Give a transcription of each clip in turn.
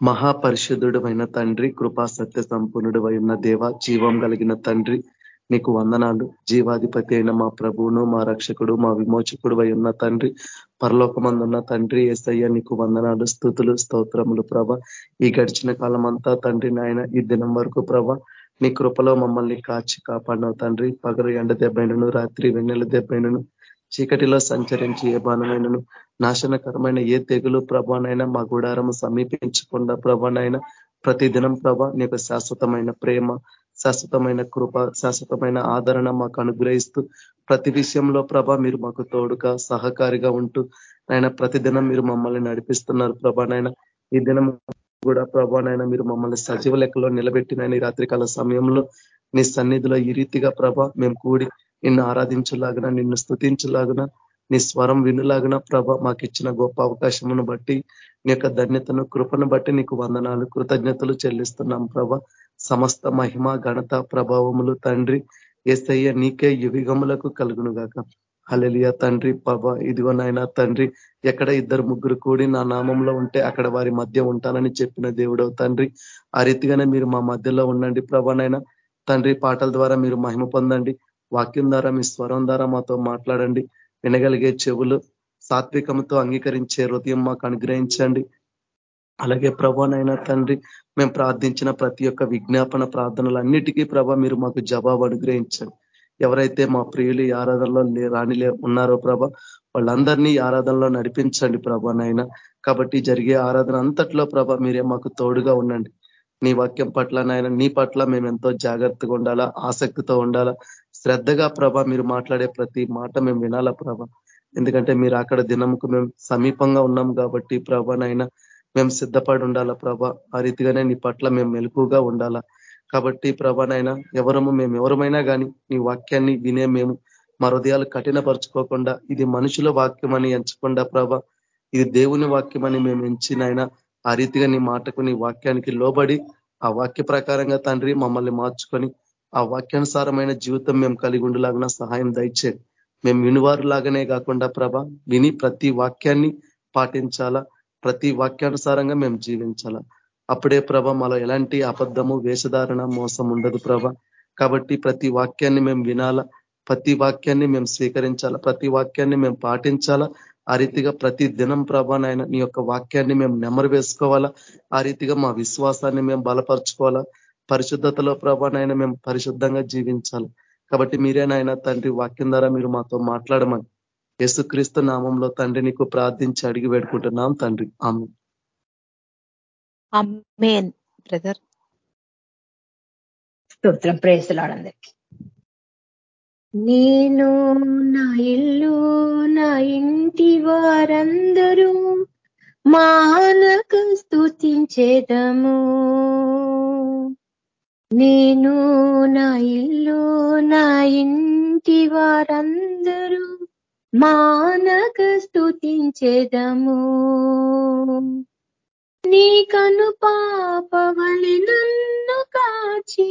మహాపరిషుధుడు అయిన తండ్రి కృపా సత్య సంపూర్ణుడు అయిన దేవ జీవం కలిగిన తండ్రి నీకు వందనాలు. జీవాధిపతి అయిన మా ప్రభువును మా రక్షకుడు మా విమోచకుడు ఉన్న తండ్రి పరలోకమందున్న తండ్రి ఎస్ఐయ నీకు వందనాలు స్థుతులు స్తోత్రములు ప్రభ. ఈ గడిచిన కాలం అంతా తండ్రి నాయన ఈ దినం వరకు ప్రభ నీ కృపలో మమ్మల్ని కాచి కాపాడినావు తండ్రి. పగలు ఎండ దెబ్బైనను రాత్రి వెన్నెల దెబ్బైనను చీకటిలో సంచరించి ఏ బాణమైనను నాశనకరమైన ఏ తెగులు ప్రభానైనా మా గుడారము సమీపించకుండా ప్రభానైనా ప్రతిదినం ప్రభ నీకు శాశ్వతమైన ప్రేమ శాశ్వతమైన కృప శాశ్వతమైన ఆదరణ మాకు అనుగ్రహిస్తూ ప్రతి విషయంలో ప్రభ మీరు మాకు తోడుగా సహకారిగా ఉంటూ ఆయన ప్రతిదినం మీరు మమ్మల్ని నడిపిస్తున్నారు ప్రభానైనా ఈ దినం కూడా ప్రభానైనా మీరు మమ్మల్ని సజీవ లెక్కలో నిలబెట్టిన ఈ రాత్రికాల సమయంలో నీ సన్నిధిలో ఈ రీతిగా ప్రభ మేము కూడి నిన్ను ఆరాధించలాగిన నిన్ను స్థుతించలాగిన నీ స్వరం వినులాగిన ప్రభ మాకు ఇచ్చిన గొప్ప అవకాశమును బట్టి నీ యొక్క ధన్యతను కృపను బట్టి నీకు వందనాలు కృతజ్ఞతలు చెల్లిస్తున్నాం ప్రభ. సమస్త మహిమ ఘనత ప్రభావములు తండ్రి ఏసయ్య నీకే యువిగములకు కలుగును గాక హలలియ తండ్రి ప్రభ ఇదిగోనైనా తండ్రి ఎక్కడ ఇద్దరు ముగ్గురు కూడి నా నామంలో ఉంటే అక్కడ వారి మధ్య ఉంటానని చెప్పిన దేవుడవు తండ్రి. ఆ రీతిగానే మీరు మా మధ్యలో ఉండండి ప్రభనైనా తండ్రి పాటల ద్వారా మీరు మహిమ పొందండి. వాక్యం ద్వారా మీ స్వరం ద్వారా మాతో మాట్లాడండి. వినగలిగే చెవులు సాత్వికంతో అంగీకరించే హృదయం మాకు అనుగ్రహించండి. అలాగే ప్రభానైనా తండ్రి మేము ప్రార్థించిన ప్రతి ఒక్క విజ్ఞాపన ప్రార్థనలన్నిటికీ ప్రభ మీరు మాకు జవాబు అనుగ్రహించండి. ఎవరైతే మా ప్రియులు ఆరాధనలో రాణిలే ఉన్నారో ప్రభ వాళ్ళందరినీ ఆరాధనలో నడిపించండి ప్రభానైనా. కాబట్టి జరిగే ఆరాధన అంతట్లో ప్రభ మీరే మాకు తోడుగా ఉండండి. నీ వాక్యం పట్ల నాయన నీ పట్ల మేము ఎంతో జాగ్రత్తగా ఉండాలా ఆసక్తితో ఉండాలా శ్రద్ధగా ప్రభ మీరు మాట్లాడే ప్రతి మాట మేము వినాలా ప్రభ. ఎందుకంటే మీరు అక్కడ దినముకు మేము సమీపంగా ఉన్నాం కాబట్టి ప్రభనైనా మేము సిద్ధపడి ఉండాలా ప్రభ. ఆ రీతిగానే నీ పట్ల మేము మెలకుగా ఉండాలా. కాబట్టి ప్రభనైనా ఎవరము మేము ఎవరమైనా కానీ నీ వాక్యాన్ని వినే మేము మా హృదయాలు కఠినపరుచుకోకుండా ఇది మనుషుల వాక్యం అని ఎంచకుండా ప్రభ ఇది దేవుని వాక్యం అని మేము ఎంచినైనా ఆ రీతిగా నీ మాటకు నీ వాక్యానికి లోబడి ఆ వాక్య ప్రకారంగా తండ్రి మమ్మల్ని మార్చుకొని ఆ వాక్యానుసారమైన జీవితం మేము కలిగి ఉండలాగిన సహాయం దయచేయండి మేము వినివారు లాగానే కాకుండా ప్రభ విని ప్రతి వాక్యాన్ని పాటించాలా? ప్రతి వాక్యానుసారంగా మేము జీవించాలా? అప్పుడే ప్రభ మాలో ఎలాంటి అబద్ధము వేషధారణ మోసం ఉండదు ప్రభ. కాబట్టి ప్రతి వాక్యాన్ని మేము వినాలా? ప్రతి వాక్యాన్ని మేము స్వీకరించాలా? ప్రతి వాక్యాన్ని మేము పాటించాలా? ఆ రీతిగా ప్రతి దినం ప్రభానైనా నీ యొక్క వాక్యాన్ని మేము నెమరు వేసుకోవాలా? ఆ రీతిగా మా విశ్వాసాన్ని మేము బలపరుచుకోవాలా? పరిశుద్ధతలో ప్రభానైనా మేము పరిశుద్ధంగా జీవించాలి. కాబట్టి మీరేనాయన తండ్రి వాక్యం ద్వారా మీరు మాతో మాట్లాడమని యేసుక్రీస్తు నామంలో తండ్రి నీకు ప్రార్థించి అడిగి పెట్టుకుంటున్నాం తండ్రి. ఆమె బ్రదర్. స్తోత్రం. ప్రేసలాడందరికి నేను నా ఇల్లు నా ఇంటి వారందరూ మానక స్థుతించేదము నేను నా ఇల్లు నా ఇంటి వారందరూ మానక స్థుతించేదము నీ కను పాపవలి నన్ను కాచి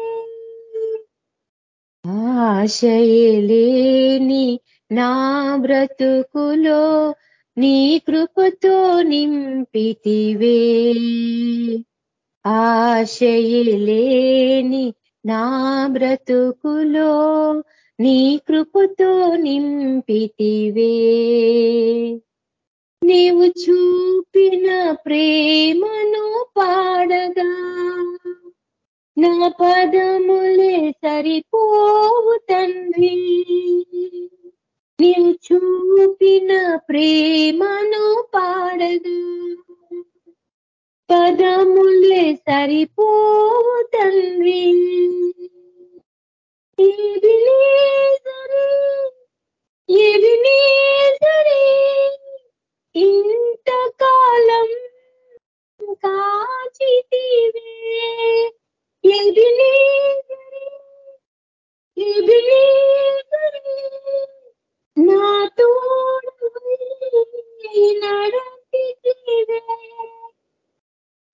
ఆశయలేని నా బ్రతుకులో నీ కృపతో నింపితివే. ఆశయలేని నా బ్రతుకులో నీ కృపతో నింపితివే. నీవు చూపిన ప్రేమను పాడగా నా పదములే సరిపోవు తండ్రి. నీవు చూపిన ప్రేమను పాడదు. పదములే సరిపోవు తండ్రి. ఇంతకాలం కాచితివే. ఇది ఇది నా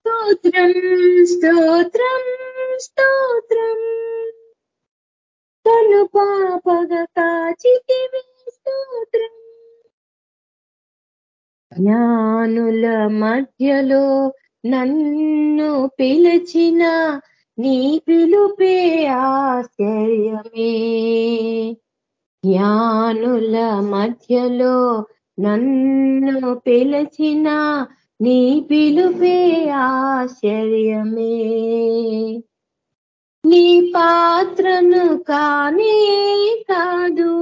స్తోత్రం స్తోత్రం స్తోత్రం. తను పాపగ కాచితివి స్తోత్రం. జ్ఞానుల మధ్యలో నన్ను పిలిచిన నీ పిలుపే ఆశ్చర్యమే. జ్ఞానుల మధ్యలో నన్ను పిలిచిన నీ పిలుపే ఆశ్చర్యమే. నీ పాత్రను కానే కాదు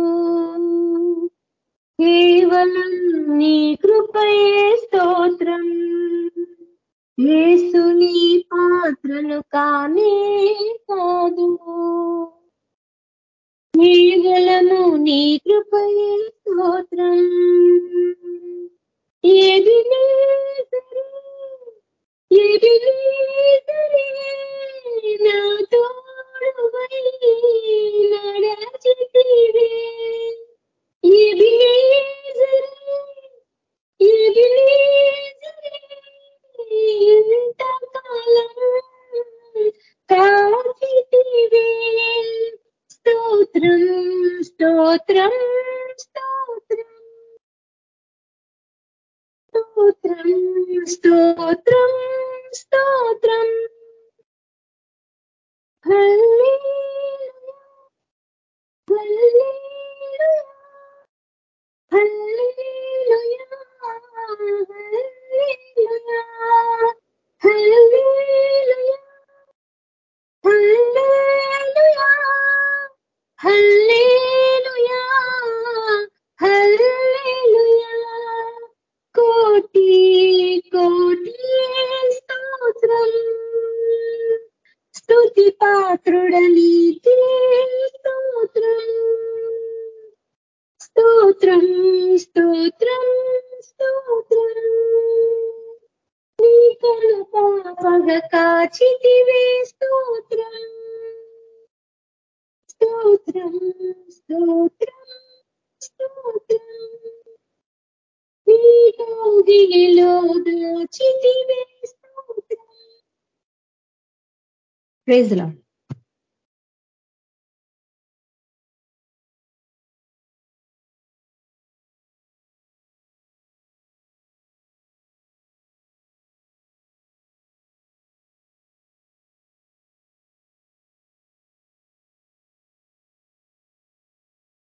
కేవలం నీ కృపయే స్తోత్రం. యేసు పాత్రలు కానీ కాదు. కేవలము నీ కృపయే స్తోత్రం. ఏది ఏది సరే నా తోడువై నడచితివే. ఏది ఏది ఇంతకాలం కాచితివే స్తోత్రం స్తోత్రం స్తోత్రం. స్తోత్రం స్తోత్రం స్తోత్రం హల్లెలూయా హల్లెలూయా ప్రైజ్ లార్డ్.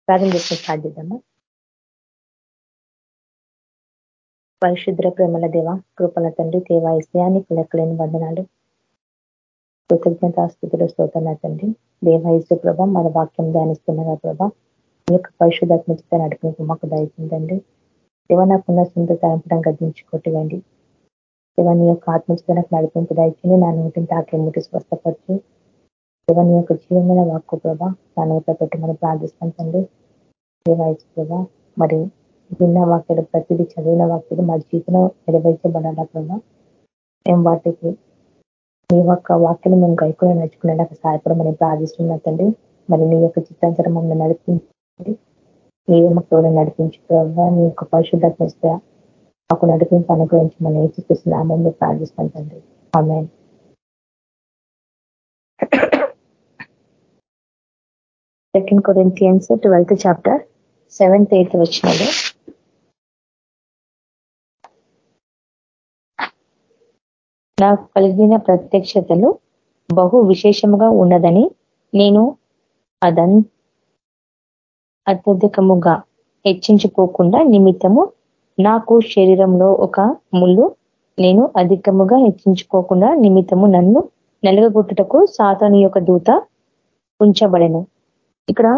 ప్రార్థన చేసుకుని స్టార్ట్ చేద్దామా? పరిశుద్ర ప్రేమల దేవ కృపల తండ్రి దేవాయస్యానికి లెక్కలేని వందనాలు. కృతజ్ఞతాస్థితులు స్తోతన తండ్రి దేవాయసు ప్రభ మన వాక్యం ధ్యానిస్తున్నారా ప్రభ మీ యొక్క పరిశుధాత్మకత నడిపి మాకు దయచిందండి దేవ నాకున్న సొంత తరంపడం గద్దించుకొట్టివ్వండి. దేవ నీ యొక్క ఆత్మచితనకు నడిపింపు దయచండి నా నోటిని తాకి ముట్టి స్వస్థపరిచి. దేవ నీ యొక్క జీవమైన వాక్కు ప్రభ నా నోట్లో పెట్టమని ప్రార్థిస్తాం తండ్రి. దేవాయసు ప్రభ మరి విన్న వాక్యాలు ప్రతిదీ చదివిన వాక్యాలు మా జీవితంలో నెరవేర్చబడాలా ప్రభావ మేము వాటికి నీ యొక్క వాక్యం మేము గైకుని నడుచుకునేలాగా సహాయపడమని ప్రార్థిస్తున్నా తండ్రి. మరి నీ యొక్క చిత్తాంతరం మమ్మల్ని నడిపించండి. నీ మాకు నడిపించు ప్రభావ నీ యొక్క పరిశుద్ధత మాకు నడిపింపు అనుగ్రహించి మనం ఏం చూపిస్తున్నామని ప్రార్థిస్తాం తండ్రి. ఆమె second Corinthians twelfth chapter seventh eighth వచ్చినాడు నాకు కలిగిన ప్రత్యక్షతలు బహు విశేషముగా ఉన్నదని నేను అదన్ అత్యధికముగా హెచ్చించుకోకుండా నిమిత్తము నాకు శరీరంలో ఒక ముళ్ళు నేను అధికముగా హెచ్చించుకోకుండా నిమిత్తము నన్ను నలుగగొట్టుటకు సాతాను యొక్క దూత ఉంచబడను. ఇక్కడ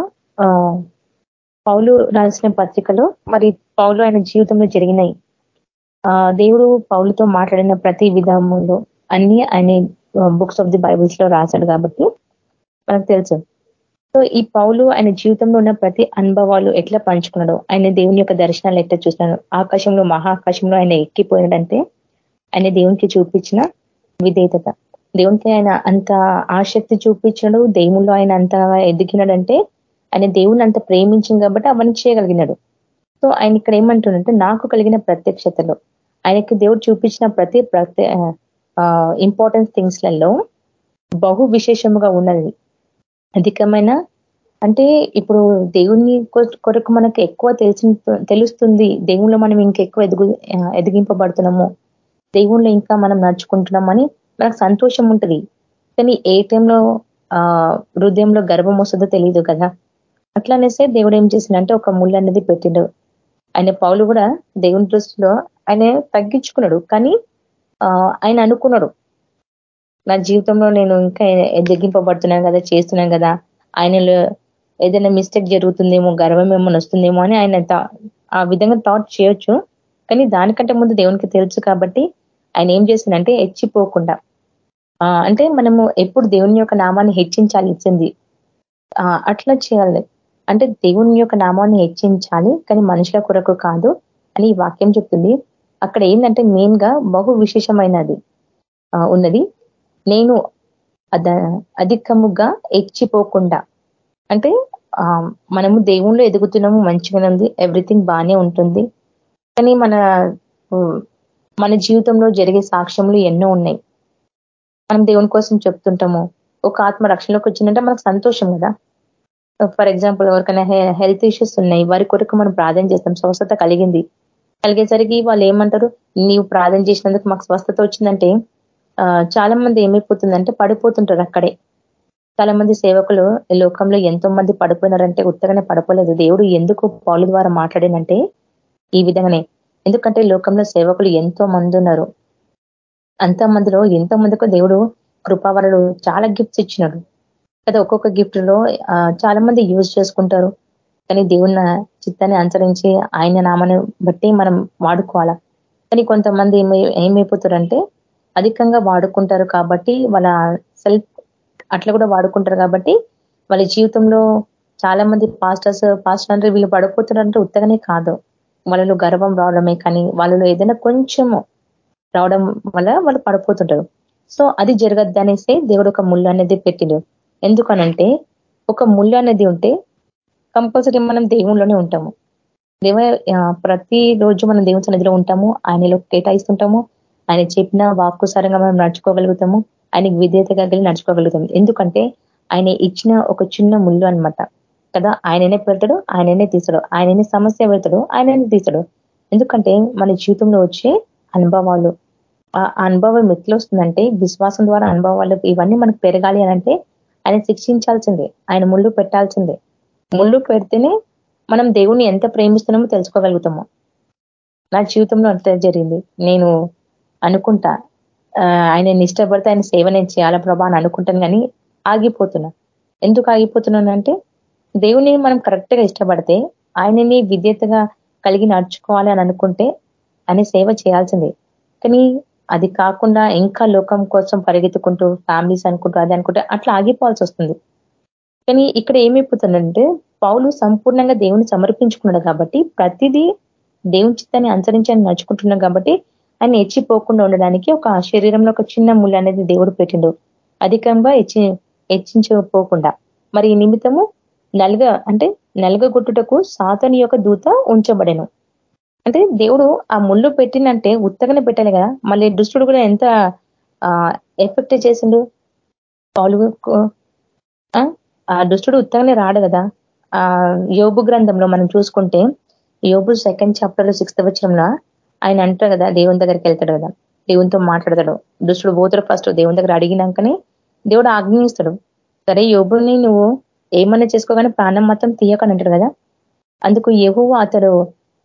పౌలు రాసిన పత్రికలో మరి పౌలు ఆయన జీవితంలో జరిగినాయి దేవుడు పౌలతో మాట్లాడిన ప్రతి విధములో అన్ని ఆయన బుక్స్ ఆఫ్ ది బైబుల్స్లో రాశాడు కాబట్టి మనకు తెలుసు. సో ఈ పౌలు ఆయన జీవితంలో ఉన్న ప్రతి అనుభవాలు ఎట్లా పంచుకున్నాడు ఆయన దేవుని యొక్క దర్శనాలు ఎట్లా చూస్తున్నాడు ఆకాశంలో మహాకాశంలో ఆయన ఎక్కిపోయినాడంటే ఆయన దేవునికి చూపించిన విధేయత. దేవునికి ఆయన అంత ఆసక్తి చూపించాడు దేవుల్లో ఆయన అంత ఎదిగినాడంటే ఆయన దేవుని అంత ప్రేమించింది కాబట్టి అవన్నీ చేయగలిగినాడు. సో ఆయన ఇక్కడ ఏమంటుండంటే నాకు కలిగిన ప్రత్యక్షతలో ఆయనకి దేవుడు చూపించిన ప్రతి ప్రతి ఇంపార్టెంట్ థింగ్స్లలో బహు విశేషముగా ఉన్నది. అధికమైన అంటే ఇప్పుడు దేవుని కొరకు మనకు ఎక్కువ తెలిసి తెలుస్తుంది. దేవుళ్ళు మనం ఇంకెక్కువ ఎదుగు ఎదిగింపబడుతున్నాము. దేవుళ్ళు ఇంకా మనం నడుచుకుంటున్నామని మనకు సంతోషం ఉంటుంది. కానీ ఏ టైంలో ఆ హృదయంలో గర్వం వస్తుందో తెలియదు కదా. అట్లానేసే దేవుడు ఏం చేసిందంటే ఒక ముళ్ళు అనేది పెట్టిండు. ఆయన పౌలు కూడా దేవుని దృష్టిలో ఆయన తగ్గించుకున్నాడు. కానీ ఆయన అనుకున్నాడు. నా జీవితంలో నేను ఇంకా ఎదిగింపబడుతున్నాను కదా చేస్తున్నాను కదా ఆయనలో ఏదైనా మిస్టేక్ జరుగుతుందేమో గర్వం ఏమైనా వస్తుందేమో అని ఆయన ఆ విధంగా థాట్ చేయొచ్చు. కానీ దానికంటే ముందు దేవునికి తెలుసు కాబట్టి ఆయన ఏం చేసిందంటే హెచ్చిపోకుండా అంటే మనము ఎప్పుడు దేవుని యొక్క నామాన్ని హెచ్చించాలి ఇచ్చింది. అట్లా చేయాలి. అంటే దేవుని యొక్క నామాన్ని హెచ్చించాలి కానీ మనుషుల కొరకు కాదు. అని ఈ వాక్యం చెప్తుంది. అక్కడ ఏంటంటే మెయిన్గా బహు విశేషమైనది ఉన్నది. నేను అధికముగా ఎచ్చిపోకుండా అంటే మనము దేవుణ్ణి ఎదుగుతున్నాము మంచిగానే ఉంది ఎవ్రీథింగ్ బాగానే ఉంటుంది. కానీ మన మన జీవితంలో జరిగే సాక్ష్యములు ఎన్నో ఉన్నాయి. మనం దేవుని కోసం చెప్తుంటాము ఒక ఆత్మ రక్షణలోకి వచ్చిందంటే మనకు సంతోషం కదా. ఫర్ ఎగ్జాంపుల్ ఎవరికైనా హెల్త్ ఇష్యూస్ ఉన్నాయి వారి కొరకు మనం ప్రార్థన చేస్తాం స్వస్థత కలిగింది. కలిగేసరికి వాళ్ళు ఏమంటారు? నీవు ప్రార్థన చేసినందుకు మాకు స్వస్థత వచ్చిందంటే చాలా మంది ఏమైపోతుందంటే పడిపోతుంటారు అక్కడే. చాలా మంది సేవకులు లోకంలో ఎంతో మంది పడిపోయినారంటే ఉత్తగానే పడిపోలేదు. దేవుడు ఎందుకు పాలు ద్వారా మాట్లాడినంటే ఈ విధంగానే. ఎందుకంటే లోకంలో సేవకులు ఎంతో మంది ఉన్నారు. అంత మందిలో ఎంతో మందికో దేవుడు కృపావరుడు చాలా గిఫ్ట్స్ ఇచ్చినాడు. కదా ఒక్కొక్క గిఫ్ట్లో చాలా మంది యూజ్ చేసుకుంటారు. కానీ దేవుని చిత్తాన్ని అనుసరించి ఆయన నామాన్ని బట్టి మనం వాడుకోవాలా? కానీ కొంతమంది ఏమైపోతారంటే అధికంగా వాడుకుంటారు కాబట్టి వాళ్ళ సెల్ఫ్ అట్లా కూడా వాడుకుంటారు కాబట్టి వాళ్ళ జీవితంలో చాలా మంది పాస్టర్స్ పాస్టర్ అంటే వీళ్ళు పడిపోతున్నారంటే ఉత్తగానే కాదు. వాళ్ళలో గర్వం రావడమే కానీ వాళ్ళలో ఏదైనా కొంచెము రావడం వల్ల వాళ్ళు పడిపోతుంటారు. సో అది జరగద్దు అనేసి దేవుడు ఒక ముళ్ళు అనేది పెట్టిడు. ఎందుకనంటే ఒక ముళ్ళు అనేది ఉంటే కంపల్సరీ మనం దేవుళ్ళలోనే ఉంటాము. దేవ ప్రతి రోజు మనం దేవుని సన్నిధిలో ఉంటాము. ఆయనలో కేటాయిస్తుంటాము. ఆయన చెప్పిన వాక్కుసారంగా మనం నడుచుకోగలుగుతాము. ఆయనకి విధేయత కలిగి నడుచుకోగలుగుతాము. ఎందుకంటే ఆయన ఇచ్చిన ఒక చిన్న ముళ్ళు అనమాట కదా? ఆయననే పెడతాడు ఆయననే తీసాడు ఆయననే సమస్య పెడతాడు ఆయననే తీసాడు ఎందుకంటే మన జీవితంలో వచ్చే అనుభవాలు. ఆ అనుభవం ఎట్లా వస్తుందంటే విశ్వాసం ద్వారా అనుభవాలు ఇవన్నీ మనకు పెరగాలి అనంటే ఆయన శిక్షించాల్సిందే. ఆయన ముళ్ళు పెట్టాల్సిందే. ముళ్ళు పెడితేనే మనం దేవుణ్ణి ఎంత ప్రేమిస్తున్నామో తెలుసుకోగలుగుతాము. నా జీవితంలో అంతే జరిగింది. నేను అనుకుంటా ఆయన ఇష్టపడితే ఆయన సేవ నేను చేయాలా ప్రభా అని అనుకుంటాను కానీ ఆగిపోతున్నా. ఎందుకు ఆగిపోతున్నానంటే దేవుని మనం కరెక్ట్గా ఇష్టపడితే ఆయనని విద్యతగా కలిగి నడుచుకోవాలి అని అనుకుంటే ఆయన సేవ చేయాల్సిందే. కానీ అది కాకుండా ఇంకా లోకం కోసం పరిగెత్తుకుంటూ ఫ్యామిలీస్ అనుకుంటూ అది అనుకుంటే అట్లా ఆగిపోవాల్సి వస్తుంది. కానీ ఇక్కడ ఏమైపోతుందంటే పౌలు సంపూర్ణంగా దేవుని సమర్పించుకున్నాడు కాబట్టి ప్రతిదీ దేవుని చిత్తాన్ని అనుసరించని నడుచుకుంటున్నాడు కాబట్టి ఆయన హెచ్చిపోకుండా ఉండడానికి ఒక శరీరంలో ఒక చిన్న ముళ్ళు అనేది దేవుడు పెట్టిండు. అధికంగా హెచ్చి హెచ్చించకపోకుండా మరి ఈ నిమిత్తము నలుగ అంటే నలుగగొట్టుటకు సాతని యొక్క దూత ఉంచబడెను. అంటే దేవుడు ఆ ముళ్ళు పెట్టినంటే ఉత్తగానే పెట్టాలి కదా. మళ్ళీ దుష్టుడు కూడా ఎంత ఎఫెక్ట్ చేసిండు? పాలు ఆ దుష్టుడు ఉత్తగానే రాడు కదా. ఆ యోబు గ్రంథంలో మనం చూసుకుంటే యోబు సెకండ్ చాప్టర్లో సిక్స్త్ వచ్చంలో ఆయన అంటారు కదా దేవుని దగ్గరికి వెళ్తాడు కదా దేవునితో మాట్లాడతాడు. దుష్టుడు పోతాడు ఫస్ట్ దేవుని దగ్గర అడిగినాకనే దేవుడు ఆజ్ఞయిస్తాడు. సరే యోబుని నువ్వు ఏమన్నా చేసుకోగానే ప్రాణం మాత్రం తీయకని అంటాడు కదా. అందుకు ఎహో అతడు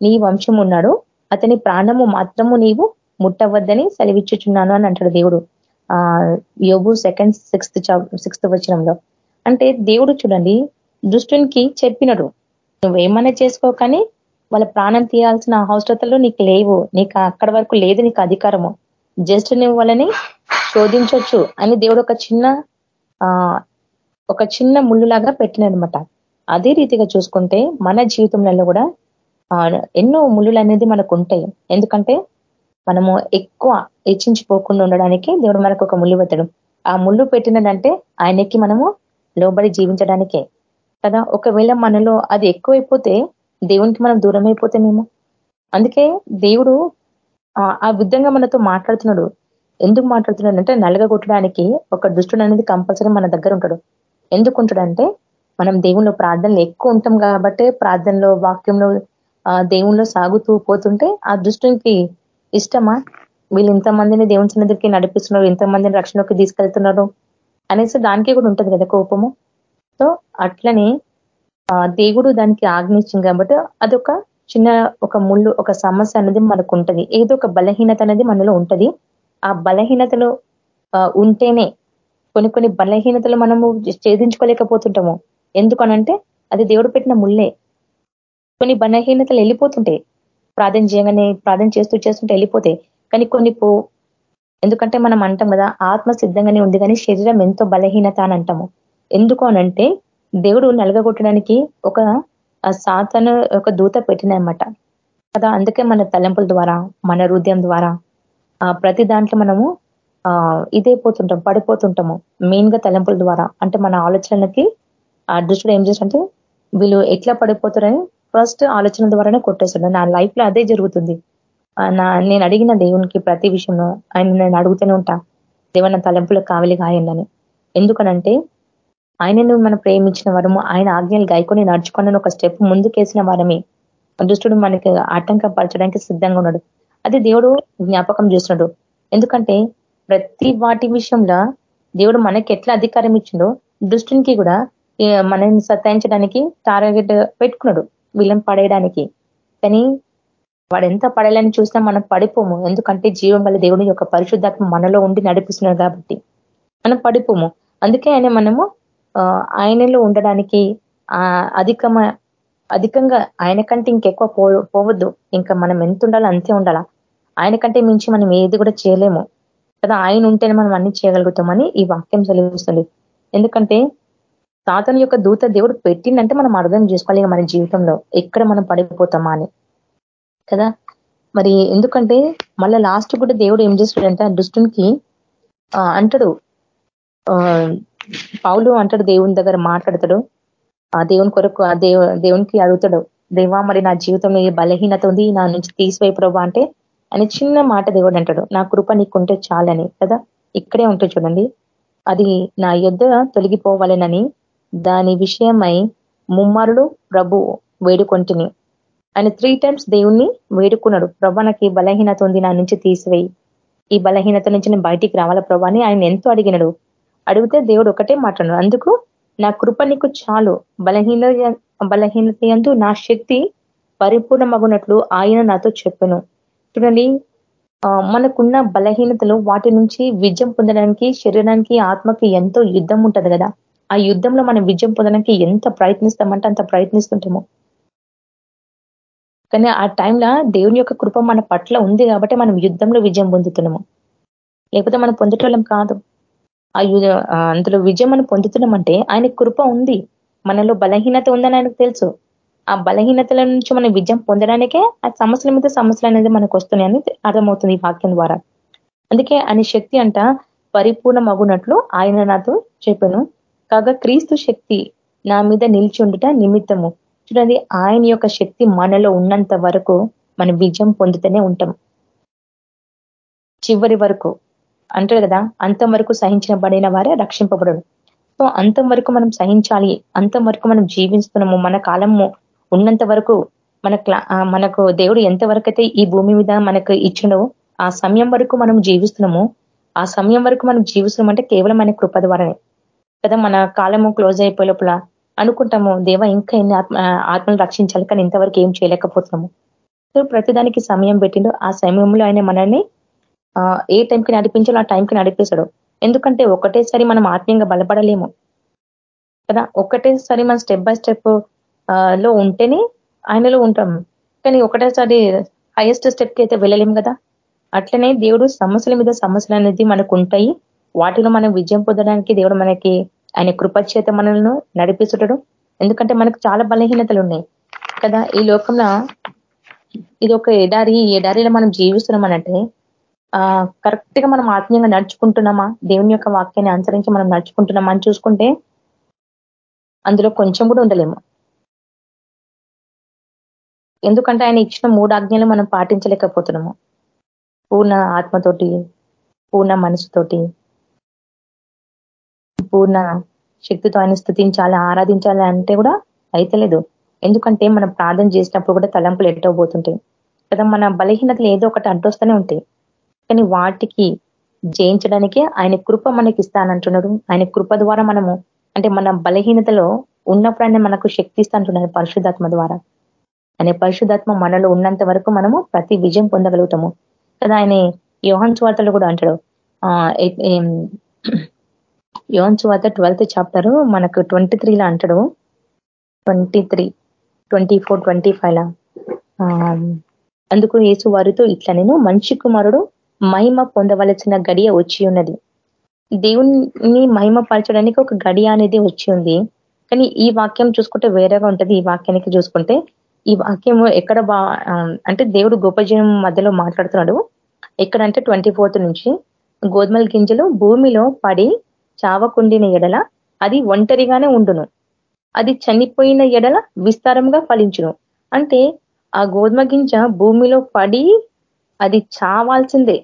నీ వంశం ఉన్నాడు అతని ప్రాణము మాత్రము నీవు ముట్టవద్దని సెలవిచ్చుచున్నాను అని అంటాడు దేవుడు. ఆ యోగు సెకండ్ సిక్స్త్ సిక్స్త్ వచనంలో. అంటే దేవుడు చూడండి దుష్టునికి చెప్పినడు. నువ్వేమన్నా చేసుకో కానీ వాళ్ళ ప్రాణం తీయాల్సిన అవసరతలు నీకు లేవు. నీకు అక్కడ వరకు లేదు నీకు అధికారము. జస్ట్ నువ్వు వాళ్ళని శోధించవచ్చు అని దేవుడు ఒక చిన్న ఒక చిన్న ముళ్ళులాగా పెట్టిననమాట అదే రీతిగా చూసుకుంటే మన జీవితంలో కూడా ఎన్నో ముళ్ళులు అనేది మనకు ఉంటాయి ఎందుకంటే మనము ఎక్కువ హెచ్చించిపోకుండా ఉండడానికి దేవుడు మనకు ఒక ముళ్ళు పెట్టడం. ఆ ముళ్ళు పెట్టినదంటే ఆయనకి మనము లోబడి జీవించడానికే. కదా? ఒకవేళ మనలో అది ఎక్కువైపోతే దేవునికి మనం దూరం అయిపోతామేమో అందుకే దేవుడు ఆ విధంగా మనతో మాట్లాడుతున్నాడు. ఎందుకు మాట్లాడుతున్నాడు అంటే నలగగొట్టడానికి ఒక దుష్టుడు అనేది కంపల్సరీ మన దగ్గర ఉంటాడు. ఎందుకు ఉంటాడంటే మనం దేవుల్లో ప్రార్థనలు ఎక్కువ ఉంటాం కాబట్టి ప్రార్థనలో వాక్యంలో దేవుణ్ణిలో సాగుతూ పోతుంటే ఆ దృష్టికి ఇష్టమా? వీళ్ళు ఇంతమందిని దేవుని సన్నిధికి నడిపిస్తున్నారు ఇంతమందిని రక్షణలోకి తీసుకెళ్తున్నారు. అనేసి దానికి కూడా ఉంటుంది కదా కోపము. సో అట్లనే దేవుడు దానికి ఆజ్ఞించింది కాబట్టి అదొక చిన్న ఒక ముళ్ళు ఒక సమస్య అనేది మనకు ఉంటుంది ఏదో ఒక బలహీనత అనేది మనలో ఉంటది. ఆ బలహీనతలు ఉంటేనే కొన్ని కొన్ని బలహీనతలు మనము ఛేదించుకోలేకపోతుంటాము. ఎందుకనంటే అది దేవుడు పెట్టిన ముళ్ళే. కొన్ని బలహీనతలు వెళ్ళిపోతుంటాయి. ప్రార్థన చేయగానే ప్రార్థన చేస్తూ చేస్తుంటే వెళ్ళిపోతాయి. కానీ కొన్ని ఎందుకంటే మనం అంటాం కదా ఆత్మ సిద్ధంగానే ఉంది కానీ శరీరం ఎంతో బలహీనత అని అంటాము. ఎందుకు అనంటే దేవుడు నలగగొట్టడానికి ఒక సాతను ఒక దూత పెట్టినమాట కదా అందుకే మన తలంపుల ద్వారా మన హృదయం ద్వారా ప్రతి దాంట్లో మనము ఇదైపోతుంటాం పడిపోతుంటాము. మెయిన్గా తలంపుల ద్వారా. అంటే మన ఆలోచనలకి ఆ దృష్టిలో ఏం చేస్తుంటే వీళ్ళు ఎట్లా పడిపోతారని ఫస్ట్ ఆలోచన ద్వారానే కొట్టేస్తున్నారు నా లైఫ్లో అదే జరుగుతుంది. నేను అడిగిన దేవునికి ప్రతి విషయంలో ఆయన నేను అడుగుతూనే ఉంటా. దేవన్న తలంపులకు కావలి గాయండి ఎందుకనంటే ఆయనను మనం ప్రేమించిన వరము ఆయన ఆజ్ఞలు గాయకొని నడుచుకొని ఒక స్టెప్ ముందుకేసిన వారమే. దుష్టుడు మనకి ఆటంకపరచడానికి సిద్ధంగా ఉన్నాడు. అది దేవుడు జ్ఞాపకం చేస్తున్నాడు. ఎందుకంటే ప్రతి వాటి విషయంలో దేవుడు మనకి ఎట్లా అధికారం ఇచ్చిండో దృష్టికి కూడా మనల్ని సత్తాయించడానికి టార్గెట్ పెట్టుకున్నాడు. విలం పడేయడానికి. కానీ వాడు ఎంత పడాలని చూసినా మనం పడిపోము. ఎందుకంటే జీవం వల్ల దేవుని యొక్క పరిశుద్ధాత్మ మనలో ఉండి నడిపిస్తున్నారు కాబట్టి మనం పడిపోము. అందుకే ఆయన మనము ఆయనలో ఉండడానికి అధికమ అధికంగా ఆయన కంటే ఇంకెక్కువ పోవద్దు. ఇంకా మనం ఎంత ఉండాలో అంతే ఉండాలా. ఆయన కంటే మించి మనం ఏది కూడా చేయలేము. కదా ఆయన ఉంటేనే మనం అన్ని చేయగలుగుతామని ఈ వాక్యం సెలవిస్తుంది. ఎందుకంటే సాతను యొక్క దూత దేవుడు పెట్టిందంటే మనం అర్థం చేసుకోవాలి మన జీవితంలో. ఎక్కడ మనం పడిపోతామా అని. కదా? మరి ఎందుకంటే మళ్ళీ లాస్ట్ కూడా దేవుడు ఏం చేస్తాడంటే ఆ దుష్టునికి అంటాడు. పౌలు అంటాడు దేవుని దగ్గర మాట్లాడతాడు. ఆ దేవుని కొరకు ఆ దేవు దేవునికి అడుగుతాడు. దేవా మరి నా జీవితంలో ఏ బలహీనత ఉంది? నా నుంచి తీసివై ప్రభా అంటే అని చిన్న మాట దేవుడు అంటాడు. నా కృప నీకుంటే చాలని కదా? ఇక్కడే ఉంటుంది చూడండి. అది నా యుద్ధ తొలగిపోవాలనని దాని విషయమై ముమ్మరుడు ప్రభు వేడుకొంటిని. ఆయన త్రీ టైమ్స్ దేవుణ్ణి వేడుకున్నాడు. ప్రభా నాకు ఈ బలహీనత ఉంది నా నుంచి తీసివేయి. ఈ బలహీనత నుంచి నేను బయటికి రావాలా ప్రభా అని ఆయన ఎంతో అడిగినాడు. అడిగితే దేవుడు ఒకటే మాట్లాడు అందుకు నా కృప నీకు చాలు. బలహీన బలహీనత ఎందు నా శక్తి పరిపూర్ణమగునట్లు ఆయన నాతో చెప్పను. చూడండి మనకున్న బలహీనతలు వాటి నుంచి విజయం పొందడానికి శరీరానికి ఆత్మకి ఎంతో యుద్ధం ఉంటది కదా. ఆ యుద్ధంలో మనం విజయం పొందడానికి ఎంత ప్రయత్నిస్తామంటే అంత ప్రయత్నిస్తుంటాము. కానీ ఆ టైంలో దేవుని యొక్క కృప మన పట్ల ఉంది కాబట్టి మనం యుద్ధంలో విజయం పొందుతున్నాము. లేకపోతే మనం పొందటోళ్ళం కాదు. ఆ అందులో విజయం మనం పొందుతున్నామంటే ఆయన కృప ఉంది. మనలో బలహీనత ఉందని ఆయనకు తెలుసు. ఆ బలహీనతల నుంచి మనం విజయం పొందడానికే ఆ సమస్యల మీద సమస్యలు అనేది మనకు వస్తున్నాయని అర్థమవుతుంది ఈ వాక్యం ద్వారా. అందుకే ఆయన శక్తి అంట పరిపూర్ణ మగునట్లు ఆయన నాతో చెప్పాను. కాగా క్రీస్తు శక్తి నా మీద నిలిచి ఉండుట నిమిత్తము. చూడండి ఆయన యొక్క శక్తి మనలో ఉన్నంత వరకు మనం విజయం పొందుతూనే ఉంటాం. చివరి వరకు. అంటారు కదా అంతం వరకు సహించిన పడిన వారే రక్షింపబడడు సో అంతం వరకు మనం సహించాలి అంతం వరకు మనం జీవిస్తున్నాము మన కాలము ఉన్నంత వరకు మన మనకు దేవుడు ఎంతవరకు అయితే ఈ భూమి మీద మనకు ఇచ్చినో ఆ సమయం వరకు మనం జీవిస్తున్నాము. ఆ సమయం వరకు మనం జీవిస్తున్నాం అంటే కేవలం మన కృప ద్వారానే. కదా మన కాలము క్లోజ్ అయిపోయే లోపల అనుకుంటాము దేవ ఇంకా ఎన్ని ఆత్మ రక్షించాలి కానీ ఇంతవరకు ఏం చేయలేకపోతున్నాము. సో ప్రతిదానికి సమయం పెట్టిండు. ఆ సమయంలో ఆయన మనల్ని ఏ టైంకి నడిపించాలో ఆ టైంకి నడిపేశాడు. ఎందుకంటే ఒకటేసారి మనం ఆత్మీయంగా బలపడలేము. కదా? ఒకటేసారి మనం స్టెప్ బై స్టెప్లో ఉంటేనే ఆయనలో ఉంటాం కానీ ఒకటేసారి హైయెస్ట్ స్టెప్కి అయితే వెళ్ళలేము కదా? అట్లనే దేవుడు సమస్యల మీద సమస్యలు అనేది మనకు ఉంటాయి. వాటిలో మనం విజయం పొందడానికి దేవుడు మనకి ఆయన కృపచేత మనల్ని నడిపిస్తుండడం ఎందుకంటే మనకు చాలా బలహీనతలు ఉన్నాయి కదా ఈ లోకంలో ఇది ఒక ఎడారి ఈ ఎడారిలో మనం జీవిస్తున్నామనంటే ఆ కరెక్ట్గా మనం ఆత్మీయంగా నడుచుకుంటున్నామా? దేవుని యొక్క వాక్యాన్ని అనుసరించి మనం నడుచుకుంటున్నామా అని చూసుకుంటే అందులో కొంచెం కూడా ఉండలేము. ఎందుకంటే ఆయన ఇచ్చిన మూడు ఆజ్ఞలు మనం పాటించలేకపోతున్నాము. పూర్ణ ఆత్మతోటి పూర్ణ మనసుతోటి పూర్ణ శక్తితో ఆయన స్థుతించాలి ఆరాధించాలి అంటే కూడా అయితలేదు. ఎందుకంటే మనం ప్రార్థన చేసినప్పుడు కూడా తలంపులు ఎట్టవబోతుంటాయి కదా మన బలహీనతలు ఏదో ఒకటి అడ్డొస్తూనే ఉంటాయి. కానీ వాటికి జయించడానికి ఆయన కృప మనకి ఇస్తానంటున్నాడు ఆయన కృప ద్వారా మనము అంటే మన బలహీనతలో ఉన్నప్పుడు ఆయన మనకు శక్తి ఇస్తా అంటున్నాడు పరిశుద్ధాత్మ ద్వారా. అనే పరిశుధాత్మ మనలో ఉన్నంత వరకు మనము ప్రతి విజయం పొందగలుగుతాము. కదా ఆయన యోహన్ స్వార్తలు కూడా అంటాడు. యోన్ చువాత ట్వెల్త్ చాప్టర్ మనకు ట్వంటీ త్రీలో అంటాడు. Twenty three twenty four twenty ఫైవ్లా అందుకు యేసు వారితో ఇట్లా నేను మనిషి కుమారుడు మహిమ పొందవలసిన గడియ వచ్చి ఉన్నది. దేవుని మహిమ పరచడానికి ఒక గడియ అనేది వచ్చి ఉంది. కానీ ఈ వాక్యం చూసుకుంటే వేరేగా ఉంటది. ఈ వాక్యానికి చూసుకుంటే ఈ వాక్యం ఎక్కడ బా అంటే దేవుడు గొప్ప జనం మధ్యలో మాట్లాడుతున్నాడు. ఎక్కడంటే ట్వంటీ ఫోర్త్ నుంచి గోధుమల గింజలు భూమిలో పడి చావకుండిన ఎడల అది ఒంటరిగానే ఉండును. అది చనిపోయిన ఎడల విస్తారంగా ఫలించును. అంటే ఆ గోధుమ గింజ భూమిలో పడి అది చావాల్సిందే.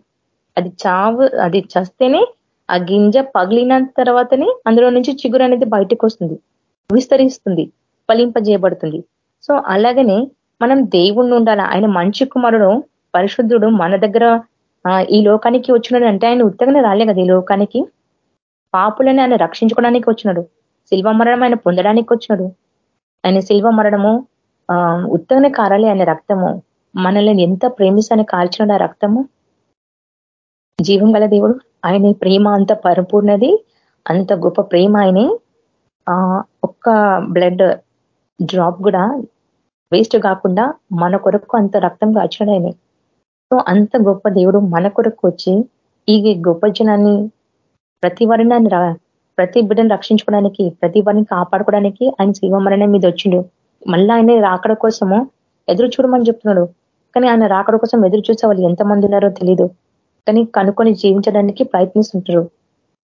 అది చావు అది చస్తేనే ఆ గింజ పగిలిన తర్వాతనే అందులో నుంచి చిగురు అనేది బయటకు వస్తుంది. విస్తరిస్తుంది ఫలింపజేయబడుతుంది. సో అలాగనే మనం దేవుణ్ణి ఉండాలి? ఆయన మంచి కుమారుడు పరిశుద్ధుడు మన దగ్గర ఈ లోకానికి వచ్చినాడు అంటే ఆయన ఉత్తగానే రాలే కదా ఈ లోకానికి? పాపులని ఆయన రక్షించుకోవడానికి వచ్చినాడు. శిల్వ మరణం ఆయన పొందడానికి వచ్చినాడు. ఆయన శిల్వ మరణము ఉత్తగానే కారాలి ఆయన రక్తము. మనల్ని ఎంత ప్రేమిస్తాని కాల్చినాడు ఆ రక్తము? జీవం గల దేవుడు ఆయన ప్రేమ అంత పరిపూర్ణది అంత గొప్ప ప్రేమ ఆయనే. ఒక్క బ్లడ్ డ్రాప్ కూడా వేస్ట్ కాకుండా మన కొరకు అంత రక్తం కాచాడు ఆయన. సో అంత గొప్ప దేవుడు మన కొరకు వచ్చి ఈ గొప్ప జనాన్ని ప్రతి వారిని ప్రతి బిడ్డను రక్షించుకోవడానికి ప్రతి వారిని కాపాడుకోవడానికి ఆయన శివ మరణం మీద వచ్చిండు. మళ్ళీ ఆయన రాకడ కోసము ఎదురు చూడమని చెప్తున్నాడు. కానీ ఆయన రాకడ కోసం ఎదురు చూసే వాళ్ళు ఎంతమంది ఉన్నారో తెలీదు. కానీ కనుక్కొని జీవించడానికి ప్రయత్నిస్తుంటారు.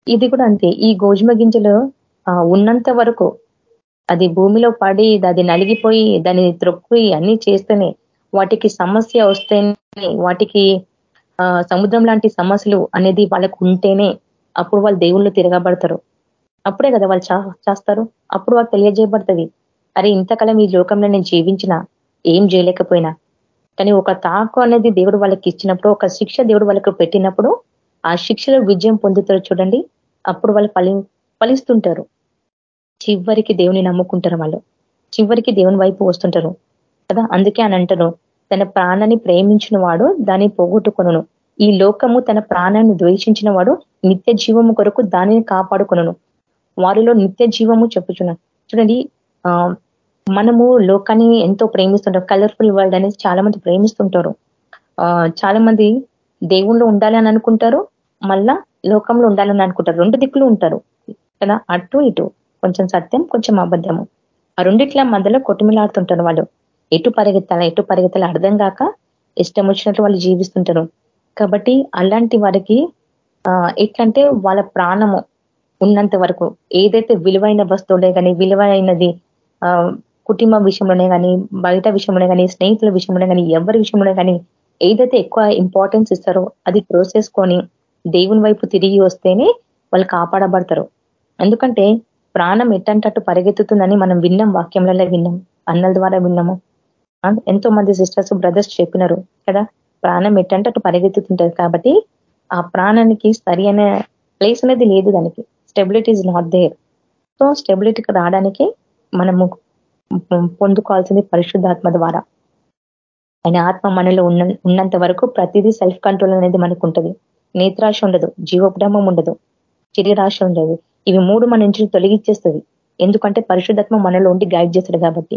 ఇది కూడా అంతే. ఈ గోధుమ గింజలు ఉన్నంత వరకు అది భూమిలో పడి అది నలిగిపోయి దాన్ని త్రొక్కి అన్ని చేస్తేనే వాటికి సమస్య వస్తేనే వాటికి సముద్రం లాంటి సమస్యలు అనేది వాళ్ళకు ఉంటేనే అప్పుడు వాళ్ళు దేవుళ్ళు తిరగబడతారు. అప్పుడే కదా వాళ్ళు చేస్తారు. అప్పుడు వాళ్ళు తెలియజేయబడుతుంది. అరే ఇంతకాలం ఈ లోకంలో నేను జీవించిన ఏం చేయలేకపోయినా కానీ ఒక తాకు అనేది దేవుడు వాళ్ళకి ఇచ్చినప్పుడు ఒక శిక్ష దేవుడు వాళ్ళకు పెట్టినప్పుడు ఆ శిక్షలో విజయం పొందుతారు చూడండి. అప్పుడు వాళ్ళు ఫలి ఫలిస్తుంటారు. చివరికి దేవుని నమ్ముకుంటారు వాళ్ళు. చివరికి దేవుని వైపు వస్తుంటారు. కదా? అందుకే అని అంటారు. తన ప్రాణాన్ని ప్రేమించిన వాడు దాన్ని పోగొట్టుకును ఈ లోకము తన ప్రాణాన్ని ద్వేషించిన వాడు నిత్య జీవము కొరకు దానిని కాపాడుకును వారిలో నిత్య జీవము చెప్పుచున్నాను చూడండి మనము లోకాన్ని ఎంతో ప్రేమిస్తుంటాం. కలర్ఫుల్ వరల్డ్ అనేది చాలా మంది ప్రేమిస్తుంటారు. చాలా మంది దేవుళ్ళు ఉండాలని అనుకుంటారు మళ్ళా లోకంలో ఉండాలని అనుకుంటారు. రెండు దిక్కులు ఉంటారు. కదా అటు ఇటు. కొంచెం సత్యం కొంచెం అబద్ధము. ఆ రెండిట్ల మధ్యలో కొట్టుమిలాడుతుంటారు వాళ్ళు. ఎటు పరిగెత్తాలా ఎటు పరిగెత్తాల అర్థం కాక ఇష్టం వచ్చినట్లు వాళ్ళు జీవిస్తుంటారు. కాబట్టి అలాంటి వారికి ఎట్లంటే వాళ్ళ ప్రాణము ఉన్నంత వరకు ఏదైతే విలువైన వస్తువులే కానీ విలువైనది కుటుంబ విషయంలోనే కానీ బయట విషయంలోనే కానీ స్నేహితుల విషయంలోనే కానీ ఎవరి విషయంలోనే కానీ ఏదైతే ఎక్కువ ఇంపార్టెన్స్ ఇస్తారో అది ప్రోసెస్కొని దేవుని వైపు తిరిగి వస్తేనే వాళ్ళు కాపాడబడతారు. ఎందుకంటే ప్రాణం ఎట్టంటట్టు పరిగెత్తుతుందని మనం విన్నాం వాక్యంలలో విన్నాం అన్నల ద్వారా విన్నాము. ఎంతో మంది సిస్టర్స్ బ్రదర్స్ చెప్పినారు కదా ప్రాణం ఎట్టంటట్టు పరిగెత్తుతుంటది కాబట్టి ఆ ప్రాణానికి సరి ప్లేస్ అనేది లేదు దానికి. Stability is not there so స్టెబిలిటీకి రావడానికి మనము పొందుకోవాల్సింది పరిశుద్ధాత్మ ద్వారా. ఆయన ఆత్మ మనలో ఉన్న ఉన్నంత వరకు ప్రతిదీ సెల్ఫ్ కంట్రోల్ అనేది మనకు ఉంటుంది. నేత్రాశ ఉండదు జీవోపడమం ఉండదు శరీరాశ ఉండదు. ఇవి మూడు మన నుంచి తొలగిచ్చేస్తుంది. ఎందుకంటే పరిశుద్ధాత్మ మనలో ఉండి గైడ్ చేస్తాడు కాబట్టి.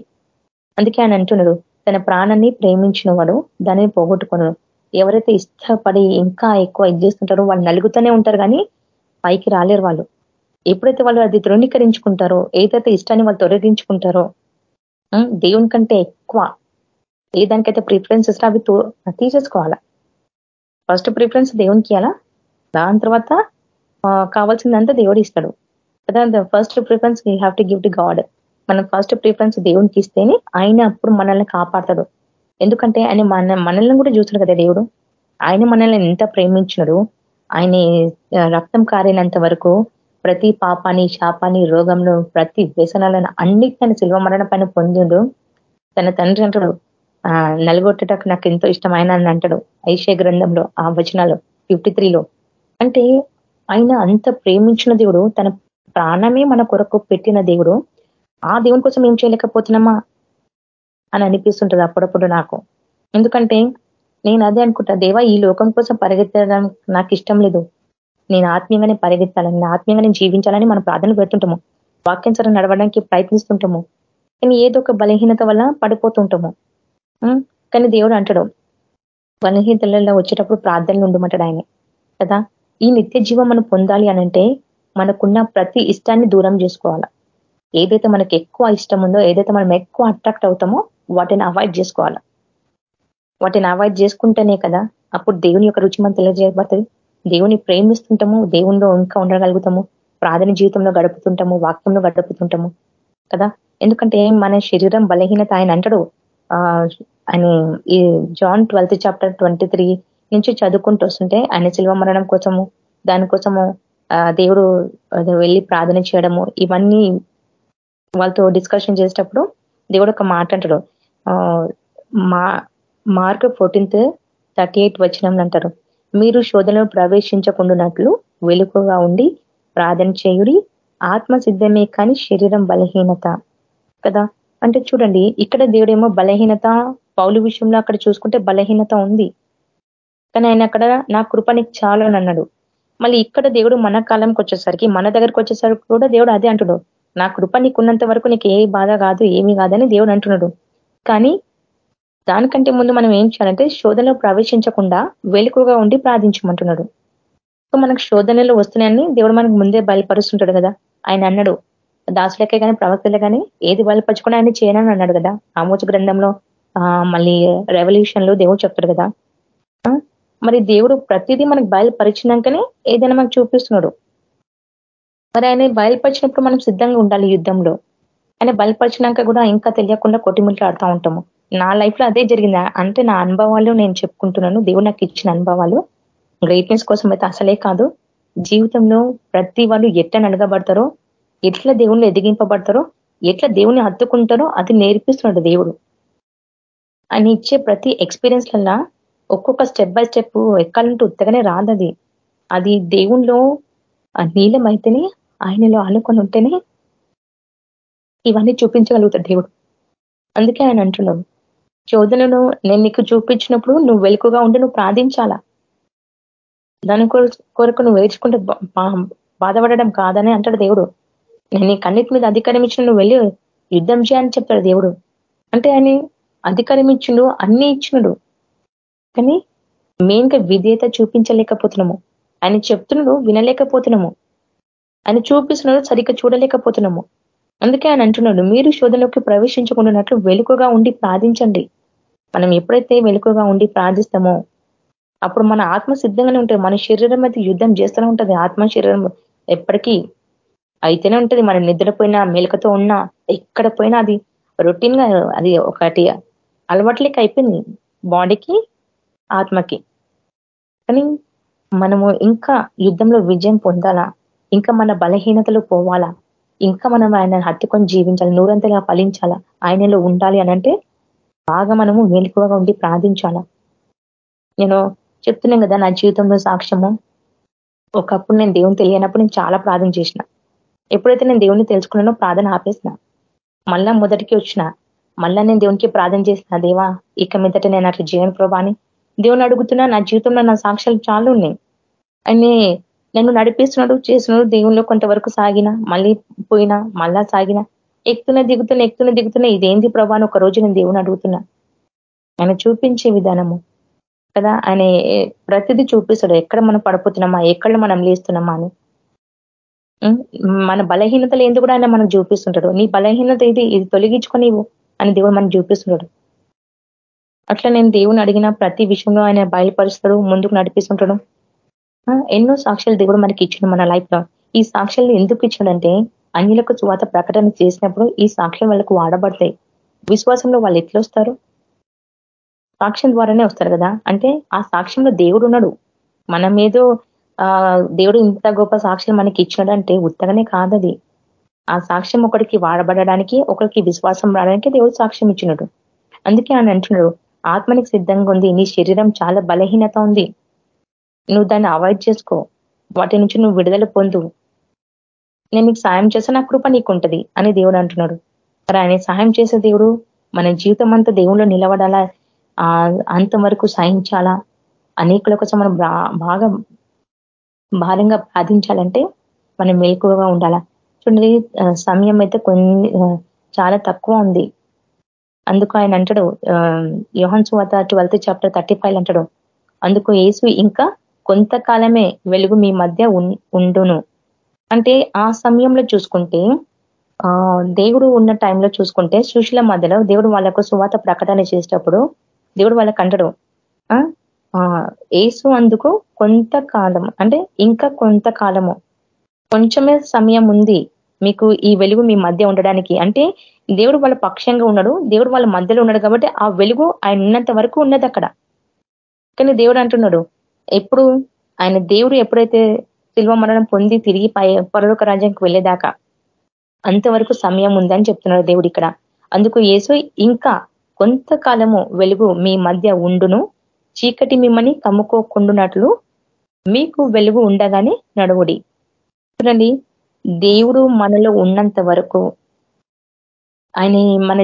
అందుకే ఆయన అంటున్నాడు తన ప్రాణాన్ని ప్రేమించిన వాడు దానిని పోగొట్టుకున్నాడు. ఎవరైతే ఇష్టపడి ఇంకా ఎక్కువ ఇది చేస్తుంటారో వాళ్ళు నలుగుతూనే ఉంటారు కానీ పైకి రాలేరు వాళ్ళు. ఎప్పుడైతే వాళ్ళు అది ధృవీకరించుకుంటారో ఏదైతే ఇష్టాన్ని వాళ్ళు తొలగించుకుంటారో దేవుని కంటే ఎక్కువ ఏ దానికైతే ప్రిఫరెన్స్ ఇస్తే అవి తీసేసుకోవాలా? ఫస్ట్ ప్రిఫరెన్స్ దేవునికి ఇవ్వాలా? దాని తర్వాత కావాల్సిందంతా దేవుడు ఇస్తాడు. కదా first preference you have to give to God మనం ఫస్ట్ ప్రిఫరెన్స్ దేవునికి ఇస్తేనే ఆయన అప్పుడు మనల్ని కాపాడతాడు. ఎందుకంటే ఆయన మన మనల్ని కూడా చూసాడు కదా దేవుడు. ఆయన మనల్ని ఎంత ప్రేమించినాడు. ఆయన రక్తం కారినంత వరకు ప్రతి పాపాన్ని శాపాన్ని రోగంలో ప్రతి వ్యసనాలను అన్నిటిని శిల్వ మరణ పైన పొందిండు. తన తండ్రి అంటాడు ఆ నలుగొట్టటకు నాకు ఎంతో ఇష్టమైన అని అంటాడు. ఐశ్య గ్రంథంలో ఆ వచనాలు ఫిఫ్టీ త్రీలో అంటే ఆయన అంత ప్రేమించిన దేవుడు తన ప్రాణమే మన కొరకు పెట్టిన దేవుడు. ఆ దేవుని కోసం ఏం చేయలేకపోతున్నామా? అని అనిపిస్తుంటుంది అప్పుడప్పుడు నాకు. ఎందుకంటే నేను అదే అనుకుంటా దేవా ఈ లోకం కోసం పరిగెత్తడం నాకు ఇష్టం లేదు. నేను ఆత్మీయంగానే పరిగెత్తాలని నేను ఆత్మీయంగానే జీవించాలని మనం ప్రార్థన పెడుతుంటాము. వాక్యం నడవడానికి ప్రయత్నిస్తుంటాము. కానీ ఏదో ఒక బలహీనత వల్ల పడిపోతుంటాము. కానీ దేవుడు అంటాడు బలహీనతలలో వచ్చేటప్పుడు ప్రార్థనలు ఉండమంటాడు ఆయన. కదా? ఈ నిత్య జీవం మనం పొందాలి అనంటే మనకున్న ప్రతి ఇష్టాన్ని దూరం చేసుకోవాలా? ఏదైతే మనకి ఎక్కువ ఇష్టం ఉందో ఏదైతే మనం ఎక్కువ అట్రాక్ట్ అవుతామో వాటిని అవాయిడ్ చేసుకోవాలా. వాటిని అవాయిడ్ చేసుకుంటేనే కదా అప్పుడు దేవుని యొక్క రుచి మనం తెలియజేయబడుతుంది. దేవుని ప్రేమిస్తుంటాము దేవునిలో ఇంకా ఉండగలుగుతాము ప్రార్థన జీవితంలో గడుపుతుంటాము వాక్యంలో గడుపుతుంటాము కదా. ఎందుకంటే మన శరీరం బలహీనత ఆయన అంటాడు. ఆయన ఈ జాన్ ట్వెల్త్ చాప్టర్ ట్వంటీ నుంచి చదువుకుంటూ వస్తుంటే ఆయన శిల్వ మరణం కోసము దానికోసము దేవుడు వెళ్ళి ప్రార్థన చేయడము ఇవన్నీ వాళ్ళతో డిస్కషన్ చేసేటప్పుడు దేవుడు ఒక మాట అంటాడు మా మార్క్ ఫోర్టీన్త్ థర్టీ ఎయిట్ వచ్చిన అంటారు. మీరు శోధనలో ప్రవేశించకుండానట్లు వెలుకగా ఉండి ప్రార్థన చేయుడి. ఆత్మ సిద్ధమే కానీ శరీరం బలహీనత. కదా? అంటే చూడండి ఇక్కడ దేవుడేమో బలహీనత పౌలు విషయంలో అక్కడ చూసుకుంటే బలహీనత ఉంది. కానీ ఆయన అక్కడ నా కృప నీకు చాలు అన్నాడు మళ్ళీ ఇక్కడ దేవుడు మన కాలంకి వచ్చేసరికి మన దగ్గరకు వచ్చేసరికి కూడా దేవుడు అదే అంటుడు. నా కృప నీకున్నంత వరకు నీకు ఏ బాధ కాదు ఏమీ కాదని దేవుడు అంటున్నాడు. కానీ దానికంటే ముందు మనం ఏం చేయాలంటే శోధనలో ప్రవేశించకుండా వెలుకుగా ఉండి ప్రార్థించమంటున్నాడు. సో మనకు శోధనలు వస్తున్నాయని దేవుడు మనకు ముందే బయలుపరుస్తుంటాడు కదా. ఆయన అన్నాడు దాసులకే కానీ ప్రవక్తలే కానీ ఏది బయలుపరచుకుని ఆయన చేయనని అన్నాడు కదా. ఆమోచ గ్రంథంలో మళ్ళీ రెవల్యూషన్లో దేవుడు చెప్తాడు కదా. మరి దేవుడు ప్రతిదీ మనకు బయలుపరిచినాకనే ఏదైనా మనకు చూపిస్తున్నాడు. మరి ఆయన బయలుపరిచినప్పుడు మనం సిద్ధంగా ఉండాలి యుద్ధంలో. ఆయన బయలుపరిచినాక కూడా ఇంకా తెలియకుండా కొట్టిమిట్లు ఆడుతూ ఉంటాము. నా లైఫ్లో అదే జరిగింది. అంటే నా అనుభవాలు నేను చెప్పుకుంటున్నాను. దేవుడు నాకు ఇచ్చిన అనుభవాలు. గ్రేట్నెస్ కోసం అయితే అసలే కాదు. జీవితంలో ప్రతి వాళ్ళు ఎట్లా నడగబడతారో ఎట్లా దేవుణ్ణి ఎదిగింపబడతారో ఎట్లా దేవుని హత్తుకుంటారో అది నేర్పిస్తున్నాడు దేవుడు. ఆయన ఇచ్చే ప్రతి ఎక్స్పీరియన్స్లల్లా ఒక్కొక్క స్టెప్ బై స్టెప్ ఎక్కాలంటే ఉత్తగానే రాదది. అది దేవుణ్ణిలో నీలం అయితేనే ఆయనలో ఆనుకొని ఉంటేనే ఇవన్నీ చూపించగలుగుతాడు దేవుడు. అందుకే ఆయన అంటున్నాడు చోదనను నేను నీకు చూపించినప్పుడు నువ్వు వెలుకుగా ఉండి నువ్వు ప్రార్థించాలా? దాని కొరకు నువ్వు వేర్చుకుంటే బాధపడడం కాదని అంటాడు దేవుడు. నేను నీకు కన్నిటి మీద అధికారం ఇచ్చిన నువ్వు వెళ్ళి యుద్ధం చేయని చెప్తాడు దేవుడు. అంటే ఆయన అధికారం ఇచ్చిండు అన్ని ఇచ్చినడు కానీ మెయిన్గా విధేయత చూపించలేకపోతున్నాము. ఆయన చెప్తున్నాడు వినలేకపోతున్నాము. ఆయన చూపిస్తున్నాడు సరిగ్గా చూడలేకపోతున్నాము. అందుకే ఆయన అంటున్నాడు మీరు శోధనలోకి ప్రవేశించకుండానట్లు వెలుకగా ఉండి ప్రార్థించండి. మనం ఎప్పుడైతే వెలుకగా ఉండి ప్రార్థిస్తామో అప్పుడు మన ఆత్మ సిద్ధంగానే ఉంటుంది. మన శరీరం అయితే యుద్ధం చేస్తూనే ఉంటుంది. ఆత్మ శరీరం ఎప్పటికీ అయితేనే ఉంటుంది. మనం నిద్రపోయినా మెలకతో ఉన్నా ఎక్కడ పోయినా అది రొటీన్గా అది ఒకటి అలవాట్లేక అయిపోయింది బాడీకి ఆత్మకి. కానీ మనము ఇంకా యుద్ధంలో విజయం పొందాలా? ఇంకా మన బలహీనతలు పోవాలా? ఇంకా మనం ఆయన హత్తుకొని జీవించాలి? నూరంతగా ఫలించాలా? ఆయనలో ఉండాలి అనంటే బాగా మనము మేలుకుగా ఉండి ప్రార్థించాలా? నేను చెప్తున్నాను కదా నా జీవితంలో సాక్ష్యము. ఒకప్పుడు నేను దేవుని తెలియనప్పుడు నేను చాలా ప్రార్థన చేసిన. ఎప్పుడైతే నేను దేవుని తెలుసుకున్నానో ప్రార్థన ఆపేసిన. మళ్ళా మొదటికి వచ్చిన. మళ్ళా నేను దేవునికి ప్రార్థన చేసిన దేవా ఇక మీదట నేను అట్లా జీవన ప్రభాని దేవుని అడుగుతున్నా. నా జీవితంలో నా సాక్ష్యాలు చాలా ఉన్నాయి. అని నన్ను నడిపిస్తున్నాడు చేస్తున్నాడు దేవుళ్ళు కొంతవరకు సాగిన మళ్ళీ పోయినా మళ్ళా సాగిన. ఎక్కుతున్న దిగుతున్న ఎక్కుతున్న దిగుతున్న ఇదేంది ప్రభాని ఒక రోజు నేను దేవుని అడుగుతున్నా. ఆయన చూపించే విధానము. కదా ఆయన ప్రతిదీ చూపిస్తాడు. ఎక్కడ మనం పడిపోతున్నామా ఎక్కడ మనం లేస్తున్నామా అని. మన బలహీనతలు ఏంది కూడా ఆయన మనకు చూపిస్తుంటాడు. నీ బలహీనత ఇది ఇది తొలగించుకొని అని దేవుడు మనకు చూపిస్తున్నాడు అట్లా నేను దేవుని అడిగిన ప్రతి విషయంలో ఆయన బయలుపరుస్తాడు ముందుకు నడిపిస్తుంటాడు. ఎన్నో సాక్ష్యాలు దేవుడు మనకి ఇచ్చిన మన లైఫ్లో. ఈ సాక్ష్యాలు ఎందుకు ఇచ్చాడంటే అన్యులకు చువాత ప్రకటన చేసినప్పుడు ఈ సాక్ష్యం వాళ్ళకు వాడబడతాయి. విశ్వాసంలో వాళ్ళు ఎట్లా వస్తారు? సాక్ష్యం ద్వారానే వస్తారు కదా? అంటే ఆ సాక్ష్యంలో దేవుడు ఉన్నాడు. మనం ఏదో దేవుడు ఇంత గొప్ప సాక్ష్యం మనకి ఇచ్చినాడంటే ఉత్తగానే కాదది ఆ సాక్ష్యం ఒకరికి వాడబడడానికి ఒకరికి విశ్వాసం రావడానికి దేవుడు సాక్ష్యం ఇచ్చినాడు. అందుకే ఆయన అంటున్నాడు ఆత్మనికి సిద్ధంగా ఉంది నీ శరీరం చాలా బలహీనత ఉంది. నువ్వు దాన్ని అవాయిడ్ చేసుకో. వాటి నుంచి నువ్వు విడుదల పొందు. నేను నీకు సాయం చేస్తే నా కృప నీకు ఉంటుంది అని దేవుడు అంటున్నాడు. మరి ఆయన సహాయం చేసే దేవుడు మన జీవితం అంతా దేవుళ్ళు నిలబడాలా? అంతవరకు సహించాలా అనేకుల కోసం మనం బాగా భారంగా బాధించాలంటే మనం మేలుకుగా ఉండాలా? చూడండి సమయం అయితే కొన్ని చాలా తక్కువ ఉంది. అందుకు ఆయన అంటాడు యోహన్ సువాత ట్వెల్త్ చాప్టర్ థర్టీ ఫైవ్ అంటాడు. అందుకు ఏసు ఇంకా కొంతకాలమే వెలుగు మీ మధ్య ఉండును. అంటే ఆ సమయంలో చూసుకుంటే దేవుడు ఉన్న టైంలో చూసుకుంటే శిష్యుల మధ్యలో దేవుడు వాళ్ళకు సువాత ప్రకటన చేసేటప్పుడు దేవుడు వాళ్ళకు అంటడు ఏసు అందుకు కొంతకాలం అంటే ఇంకా కొంతకాలము. కొంచెమే సమయం ఉంది మీకు ఈ వెలుగు మీ మధ్య ఉండడానికి. అంటే దేవుడు వాళ్ళ పక్షంగా ఉన్నాడు దేవుడు వాళ్ళ మధ్యలో ఉన్నాడు కాబట్టి ఆ వెలుగు ఆయన ఉన్నంత వరకు ఉన్నది అక్కడ కానీ దేవుడు అంటున్నాడు ఎప్పుడు? ఆయన దేవుడు ఎప్పుడైతే శిల్వ మరణం పొంది తిరిగి పరలోక రాజ్యానికి వెళ్ళేదాకా అంతవరకు సమయం ఉందని చెప్తున్నాడు దేవుడు ఇక్కడ. అందుకు ఏసో ఇంకా కొంతకాలము వెలుగు మీ మధ్య ఉండును చీకటి మిమ్మల్ని కమ్ముకోకుండునట్లు మీకు వెలుగు ఉండగానే నడువుడి. చూడండి దేవుడు మనలో ఉన్నంత వరకు ఆయన మన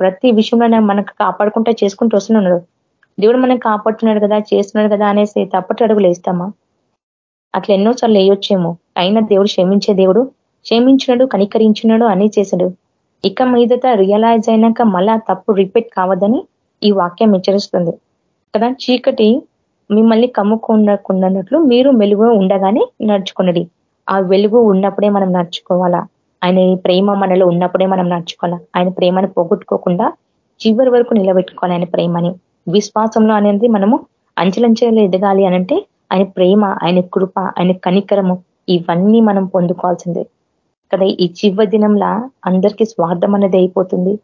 ప్రతి విషయంలో మనకు కాపాడుకుంటూ చేసుకుంటూ వస్తున్నాడు. దేవుడు మనం కాపాడుతున్నాడు కదా చేస్తున్నాడు కదా అనేసి తప్పటి అడుగులు వేస్తామా? అట్లా ఎన్నోసార్లు వేయొచ్చేమో. అయినా దేవుడు క్షమించే దేవుడు క్షమించినాడు కనికరించినాడు అని చేశాడు. ఇక మీదట రియలైజ్ అయినాక మళ్ళా తప్పు రిపీట్ కావద్దని ఈ వాక్యం హెచ్చరిస్తుంది. కదా? చీకటి మిమ్మల్ని కమ్ముకుండకుండాన్నట్లు మీరు మెలుగు ఉండగానే నడుచుకున్నది ఆ వెలుగు ఉన్నప్పుడే మనం నడుచుకోవాలా? ఆయన ప్రేమ మనలో ఉన్నప్పుడే మనం నడుచుకోవాలా? ఆయన ప్రేమను పోగొట్టుకోకుండా చివరి వరకు నిలబెట్టుకోవాలి ఆయన ప్రేమని. విశ్వాసంలో అనేది మనము అంచెలంచెలు ఎదగాలి అనంటే ఆయన ప్రేమ ఆయన కృప ఆయన కనికరము ఇవన్నీ మనం పొందుకోవాల్సిందే. కదా ఈ చివ దినంలా అందరికీ స్వార్థం అనేది అయిపోతుంది.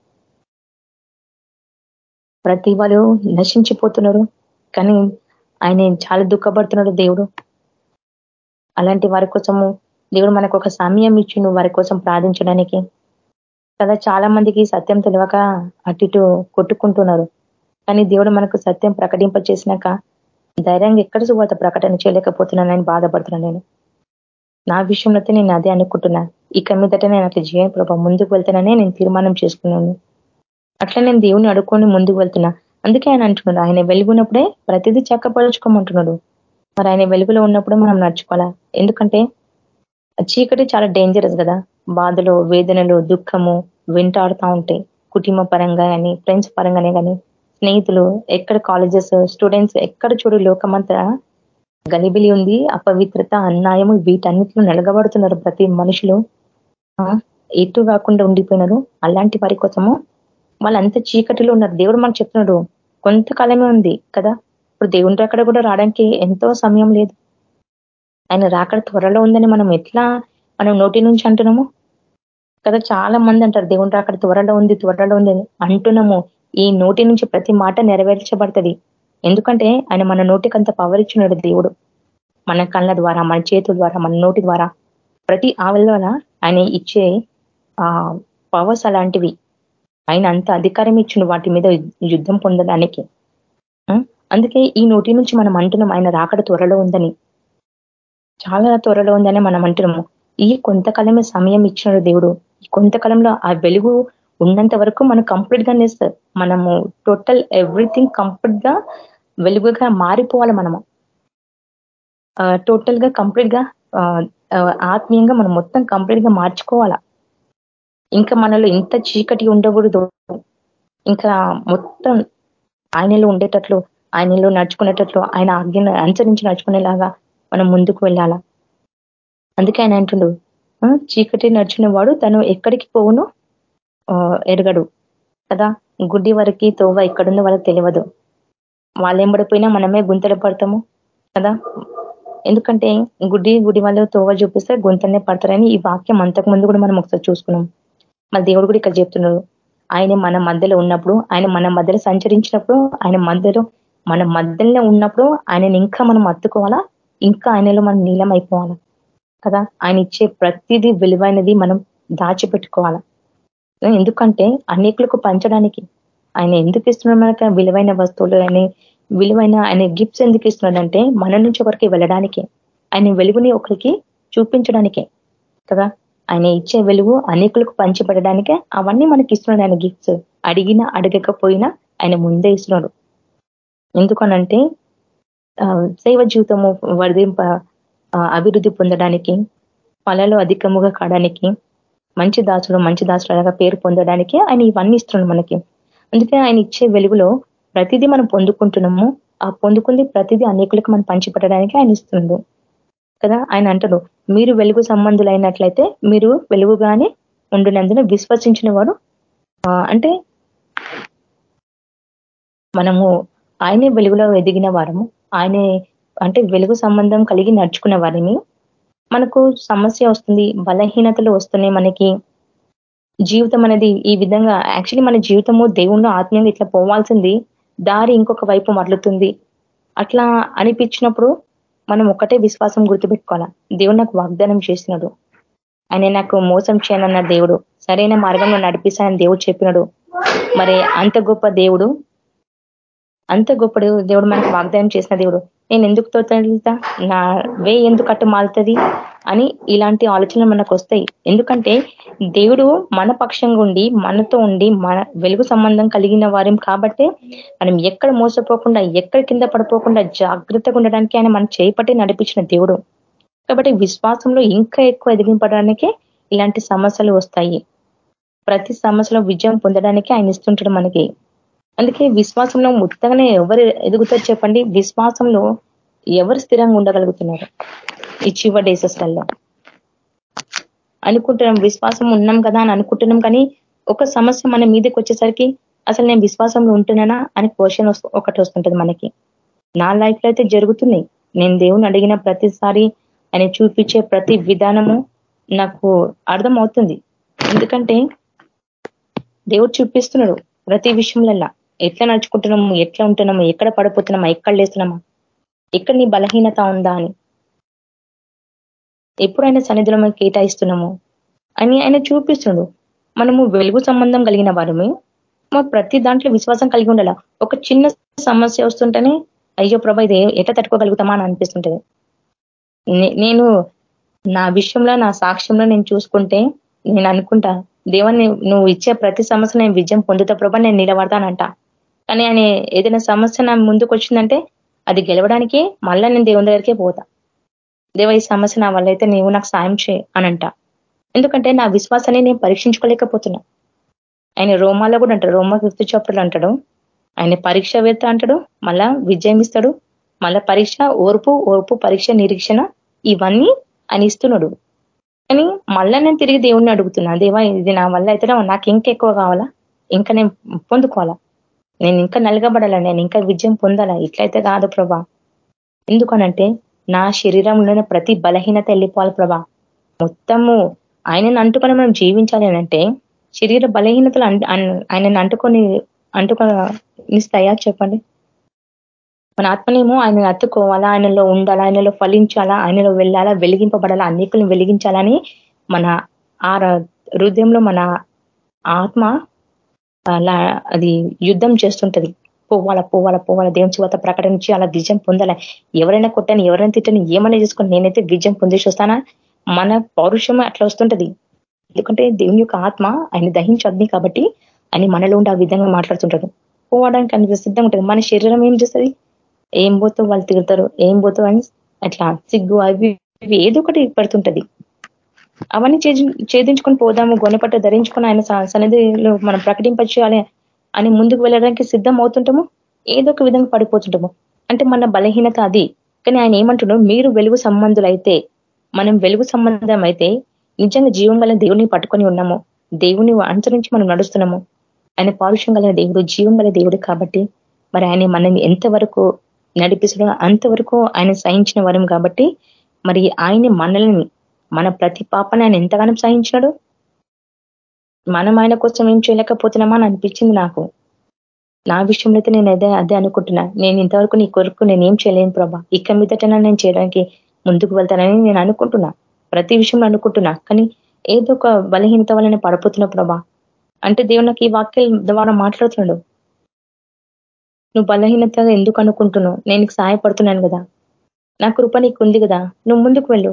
ప్రతి వాళ్ళు నశించిపోతున్నారు కానీ ఆయన చాలా దుఃఖపడుతున్నాడు దేవుడు. అలాంటి వారి కోసము దేవుడు మనకు ఒక సమయం ఇచ్చిండు వారి కోసం ప్రార్థించడానికి. కదా చాలా మందికి సత్యం తెలియక అటు కొట్టుకుంటున్నారు. కానీ దేవుడు మనకు సత్యం ప్రకటింప చేసినాక ధైర్యంగా ఎక్కడ సువాత ప్రకటన చేయలేకపోతున్నానని బాధపడుతున్నాను నేను. నా విషయంలో నేను అదే అనుకుంటున్నా. ఇక మీదట నేను అట్లా జీవన ప్రభావ ముందుకు వెళ్తాననే నేను తీర్మానం చేసుకున్నాను. అట్లా నేను దేవుని అడుక్కొని ముందుకు వెళ్తున్నా. అందుకే ఆయన అంటున్నాడు ఆయన వెలుగున్నప్పుడే ప్రతిదీ చక్కపరుచుకోమంటున్నాడు. మరి ఆయన వెలుగులో ఉన్నప్పుడు మనం నడుచుకోవాలా? ఎందుకంటే చీకటి చాలా డేంజరస్ కదా. బాధలు వేదనలు దుఃఖము వెంటాడుతూ ఉంటాయి. కుటుంబ పరంగా కానీ ఫ్రెండ్స్ పరంగానే కానీ స్నేహితులు ఎక్కడ కాలేజెస్ స్టూడెంట్స్ ఎక్కడ చూడు లోకమంతా గలిబిలి ఉంది అపవిత్రత అన్యాయము వీటన్నిటిలో నలగబడుతున్నారు ప్రతి మనుషులు. ఎటు కాకుండా ఉండిపోయినారు. అలాంటి వారి కోసము వాళ్ళంత చీకటిలో ఉన్నారు. దేవుడు మనకు చెప్తున్నాడు కొంతకాలమే ఉంది కదా. ఇప్పుడు దేవుని రాకడ కూడా రావడానికి ఎంతో సమయం లేదు. ఆయన రాకడ త్వరలో ఉందని మనం ఎట్లా మనం నోటి నుంచి అంటున్నాము? కదా చాలా మంది అంటారు దేవుని రాకడ త్వరలో ఉంది త్వరలో ఉంది అంటున్నాము. ఈ నోటి నుంచి ప్రతి మాట నెరవేర్చబడుతుంది. ఎందుకంటే ఆయన మన నోటికి అంత పవర్ ఇచ్చినాడు దేవుడు. మన కళ్ళ ద్వారా మన చేతుల ద్వారా మన నోటి ద్వారా. ప్రతి ఆవల ఆయన ఇచ్చే ఆ పవర్స్ అలాంటివి. ఆయన అంత అధికారం ఇచ్చిన వాటి మీద యుద్ధం పొందడానికి. అందుకే ఈ నోటి నుంచి మనం అంటున్నాం ఆయన రాకడ త్వరలో ఉందని. చాలా త్వరలో ఉందని మనం అంటున్నాము. ఈ కొంతకాలమే సమయం ఇచ్చినాడు దేవుడు. ఈ కొంతకాలంలో ఆ వెలుగు ఉన్నంత వరకు మనం కంప్లీట్గా సార్. మనము టోటల్ ఎవ్రీథింగ్ కంప్లీట్గా వెలుగుగా మారిపోవాలి మనము. టోటల్గా కంప్లీట్గా ఆత్మీయంగా మనం మొత్తం కంప్లీట్గా మార్చుకోవాలా? ఇంకా మనలో ఇంత చీకటి ఉండకూడదు. ఇంకా మొత్తం ఆయనలో ఉండేటట్లు ఆయనలో నడుచుకునేటట్లు ఆయన ఆజ్ఞను అనుసరించి నడుచుకునేలాగా మనం ముందుకు వెళ్ళాలా? అందుకే ఆయన అంటుండు చీకటి నడిచిన వాడు తను ఎక్కడికి పోవును? ఎరగడు. కదా? గుడ్డి వరకు తోవ ఎక్కడుందో వాళ్ళకి తెలియదు. వాళ్ళేంబడిపోయినా మనమే గుంతలు పడతాము. కదా? ఎందుకంటే గుడ్డి గుడి వాళ్ళు తోవ చూపిస్తే గుంతనే పడతారని ఈ వాక్యం అంతకు ముందు కూడా మనం ఒకసారి చూసుకున్నాం. మళ్ళీ దేవుడు కూడా ఇక్కడ చెప్తున్నాడు. ఆయన మన మధ్యలో ఉన్నప్పుడు ఆయన మన మధ్యలో సంచరించినప్పుడు ఆయన మధ్యలో మన మధ్యలో ఉన్నప్పుడు ఆయనని ఇంకా మనం అత్తుకోవాలా? ఇంకా ఆయనలో మనం నీలం అయిపోవాలా? కదా? ఆయన ఇచ్చే ప్రతిదీ విలువైనది మనం దాచిపెట్టుకోవాలా? ఎందుకంటే అనేకులకు పంచడానికి ఆయన ఎందుకు ఇస్తున్నాడు మనకు? విలువైన వస్తువులు ఆయన విలువైన ఆయన గిఫ్ట్స్ ఎందుకు ఇస్తున్నాడంటే మన నుంచి ఒకరికి వెళ్ళడానికి. ఆయన వెలుగుని ఒకరికి చూపించడానికే కదా? ఆయన ఇచ్చే వెలుగు అనేకులకు పంచిపెట్టడానికే అవన్నీ మనకి ఇస్తున్నాడు ఆయన గిఫ్ట్స్ అడిగినా అడగకపోయినా ఆయన ముందే ఇస్తున్నాడు. ఎందుకనంటే సేవ జీవితము వర్ధింప అభివృద్ధి పొందడానికి పలలో అధికముగా కావడానికి మంచి దాసుడు మంచి దాసుడుగా పేరు పొందడానికి ఆయన ఇవన్నీ ఇస్తున్నాడు మనకి. అందుకే ఆయన ఇచ్చే వెలుగులో ప్రతిదీ మనం పొందుకుంటున్నాము. ఆ పొందుకుంది ప్రతిదీ అనేకులకు మనం పంచిపెట్టడానికి ఆయన ఇస్తుండు కదా? ఆయన అంటాడు మీరు వెలుగు సంబంధులైనట్లయితే మీరు వెలుగుగానే ఉండినందున విశ్వసించిన వాడు అంటే మనము ఆయనే వెలుగులో ఎదిగిన వారము. ఆయనే అంటే వెలుగు సంబంధం కలిగి నడుచుకున్న వారిని మనకు సమస్య వస్తుంది బలహీనతలు వస్తున్నాయి మనకి. జీవితం అనేది ఈ విధంగా యాక్చువల్లీ మన జీవితము దేవుణ్ణి ఆత్మీయంగా ఇట్లా పోవాల్సింది దారి ఇంకొక వైపు మరలుతుంది. అట్లా అనిపించినప్పుడు మనం ఒకటే విశ్వాసం గుర్తుపెట్టుకోవాలా దేవుడు నాకు వాగ్దానం చేసినాడు. ఆయన నాకు మోసం చేయనన్న దేవుడు సరైన మార్గంలో నడిపిస్తానని దేవుడు చెప్పినాడు. మరి అంత గొప్ప దేవుడు అంత గొప్ప దేవుడు మనకు వాగ్దానం చేసిన దేవుడు నేను ఎందుకు తోతా నా వే ఎందుకు అట్టు మాలుతుంది? అని ఇలాంటి ఆలోచనలు మనకు వస్తాయి. ఎందుకంటే దేవుడు మన పక్షంగా ఉండి మనతో ఉండి మన వెలుగు సంబంధం కలిగిన వారం కాబట్టి మనం ఎక్కడ మోసపోకుండా ఎక్కడ కింద పడిపోకుండా జాగ్రత్తగా ఉండడానికి ఆయన మనం చేపట్టి నడిపించిన దేవుడు. కాబట్టి విశ్వాసంలో ఇంకా ఎక్కువ ఎదిగింపడానికి ఇలాంటి సమస్యలు వస్తాయి. ప్రతి సమస్యలో విజయం పొందడానికి ఆయన ఇస్తుంటాడు మనకి. అందుకే విశ్వాసంలో ముత్తగానే ఎవరు ఎదుగుతారు చెప్పండి. విశ్వాసంలో ఎవరు స్థిరంగా ఉండగలుగుతున్నారు? ఈ చివ డేసెస్లలో. అనుకుంటున్నాం విశ్వాసం ఉన్నాం కదా అని అనుకుంటున్నాం కానీ ఒక సమస్య మన మీదకి వచ్చేసరికి అసలు నేను విశ్వాసంలో ఉంటున్నానా అని క్వశ్చన్ ఒకటి వస్తుంటుంది మనకి. నా లైఫ్లో అయితే జరుగుతున్నాయి. నేను దేవుని అడిగిన ప్రతిసారి ఆయన చూపించే ప్రతి విధానము నాకు అర్థం అవుతుంది ఎందుకంటే దేవుడు చూపిస్తున్నాడు ప్రతి విషయంలో ఎట్లా నడుచుకుంటున్నాము? ఎట్లా ఉంటున్నాము? ఎక్కడ పడిపోతున్నామా? ఎక్కడ లేస్తున్నామా? ఎక్కడ నీ బలహీనత ఉందా అని. ఎప్పుడైనా సన్నిధిలో మనం కేటాయిస్తున్నాము? అని ఆయన చూపిస్తుండు. మనము వెలుగు సంబంధం కలిగిన వారమే. మా ప్రతి దాంట్లో విశ్వాసం కలిగి ఉండాల. ఒక చిన్న సమస్య వస్తుంటేనే అయ్యో ప్రభా ఇది ఎట్లా తట్టుకోగలుగుతామా అని అనిపిస్తుంటది. నేను నా విషయంలో నా సాక్ష్యంలో నేను చూసుకుంటే నేను అనుకుంటా దేవాన్ని నువ్వు ఇచ్చే ప్రతి సమస్య నేను విజయం పొందుతా ప్రభా నేను నిలబడతానంట. కానీ ఆయన ఏదైనా సమస్య నా ముందుకు వచ్చిందంటే అది గెలవడానికి మళ్ళా నేను దేవుని దగ్గరికే పోతా. దేవ ఈ సమస్య నా వల్ల అయితే నీవు నాకు సాయం చేయి అనంట. ఎందుకంటే నా విశ్వాసాన్ని నేను పరీక్షించుకోలేకపోతున్నా. ఆయన రోమాలో కూడా అంటాడు రోమా ఫిఫ్త్ చాప్టర్లు అంటాడు ఆయన పరీక్ష వేత్త అంటాడు మళ్ళా విజయం ఇస్తాడు మళ్ళా పరీక్ష ఓర్పు ఓర్పు పరీక్ష నిరీక్షణ ఇవన్నీ ఆయన ఇస్తున్నాడు. కానీ మళ్ళా నేను తిరిగి దేవుణ్ణి అడుగుతున్నా దేవా ఇది నా వల్ల అయితే నాకు ఇంకెక్కువ కావాలా? ఇంకా నేను పొందుకోవాలా? నేను ఇంకా నలగబడాలా? నేను ఇంకా విజయం పొందాలా? ఇట్లయితే కాదు ప్రభా. ఎందుకనంటే నా శరీరంలోనే ప్రతి బలహీనత వెళ్ళిపోవాలి ప్రభా. మొత్తము ఆయనను అంటుకొని మనం జీవించాలి అంటే శరీర బలహీనతలు ఆయనను అంటుకొని అంటుకొనిస్తాయా? చెప్పండి. మన ఆత్మనేమో ఆయన అత్తుకోవాలా ఆయనలో ఉండాలా? ఆయనలో ఫలించాలా? ఆయనలో వెళ్ళాలా? వెలిగింపబడాలా? అనేకులను వెలిగించాలని మన ఆ హృదయంలో మన ఆత్మ అలా అది యుద్ధం చేస్తుంటది. పోవాల పోవాల పోవాల. దేవుని చివత ప్రకటించి అలా విజయం పొందాల. ఎవరైనా కొట్టని ఎవరైనా తిట్టని ఏమైనా చేసుకొని నేనైతే విజయం పొందేసి వస్తానా? మన పౌరుషమే అట్లా వస్తుంటది. ఎందుకంటే దేవుని యొక్క ఆత్మ ఆయన దహించద్ది కాబట్టి అని మనలో ఉండి ఆ విధంగా మాట్లాడుతుంటాడు. పోవడానికి అనేది సిద్ధంగా ఉంటుంది. మన శరీరం ఏం చేస్తుంది? ఏం పోతో వాళ్ళు తిరుగుతారు? ఏం పోతో అని అట్లా సిగ్గు అవి ఏదో ఒకటి పెడుతుంటది. అవన్నీ ఛేదించుకొని పోదాము గొనపట్ట ధరించుకొని ఆయన సన్నిధిలో మనం ప్రకటింపచేయాలి అని ముందుకు వెళ్ళడానికి సిద్ధం అవుతుంటాము. ఏదో ఒక విధంగా పడిపోతుంటాము. అంటే మన బలహీనత అది. కానీ ఆయన ఏమంటున్నాడు? మీరు వెలుగు సంబంధులైతే మనం వెలుగు సంబంధం అయితే నిజంగా జీవం గల దేవుని పట్టుకొని ఉన్నాము. దేవుని అనుసరించి మనం నడుస్తున్నాము. ఆయన పారుషం గల దేవుడు జీవం గల దేవుడు కాబట్టి మరి ఆయన మనల్ని ఎంతవరకు నడిపిస్తాడో అంతవరకు ఆయన సహించిన వరం కాబట్టి మరి ఆయన మనల్ని మన ప్రతి పాపను ఆయన ఎంతగానో సహించాడు మనం ఆయన కోసం ఏం చేయలేకపోతున్నామా అని అనిపించింది నాకు. నా విషయంలో అయితే నేను అదే అదే అనుకుంటున్నా. నేను ఇంతవరకు నీ కొరకు నేను ఏం చేయలేను ప్రభా. ఇక మీదటైనా నేను చేయడానికి ముందుకు వెళ్తానని నేను అనుకుంటున్నా. ప్రతి విషయంలో అనుకుంటున్నా. కానీ ఏదో ఒక బలహీనత వల్ల పడిపోతున్నా ప్రభా. అంటే దేవుడు నాకు ఈ వాక్యం ద్వారా మాట్లాడుతున్నాడు. నువ్వు బలహీనతగా ఎందుకు అనుకుంటున్నావు? నేను సహాయపడుతున్నాను కదా. నా కృప నీకు ఉంది కదా. నువ్వు ముందుకు వెళ్ళు.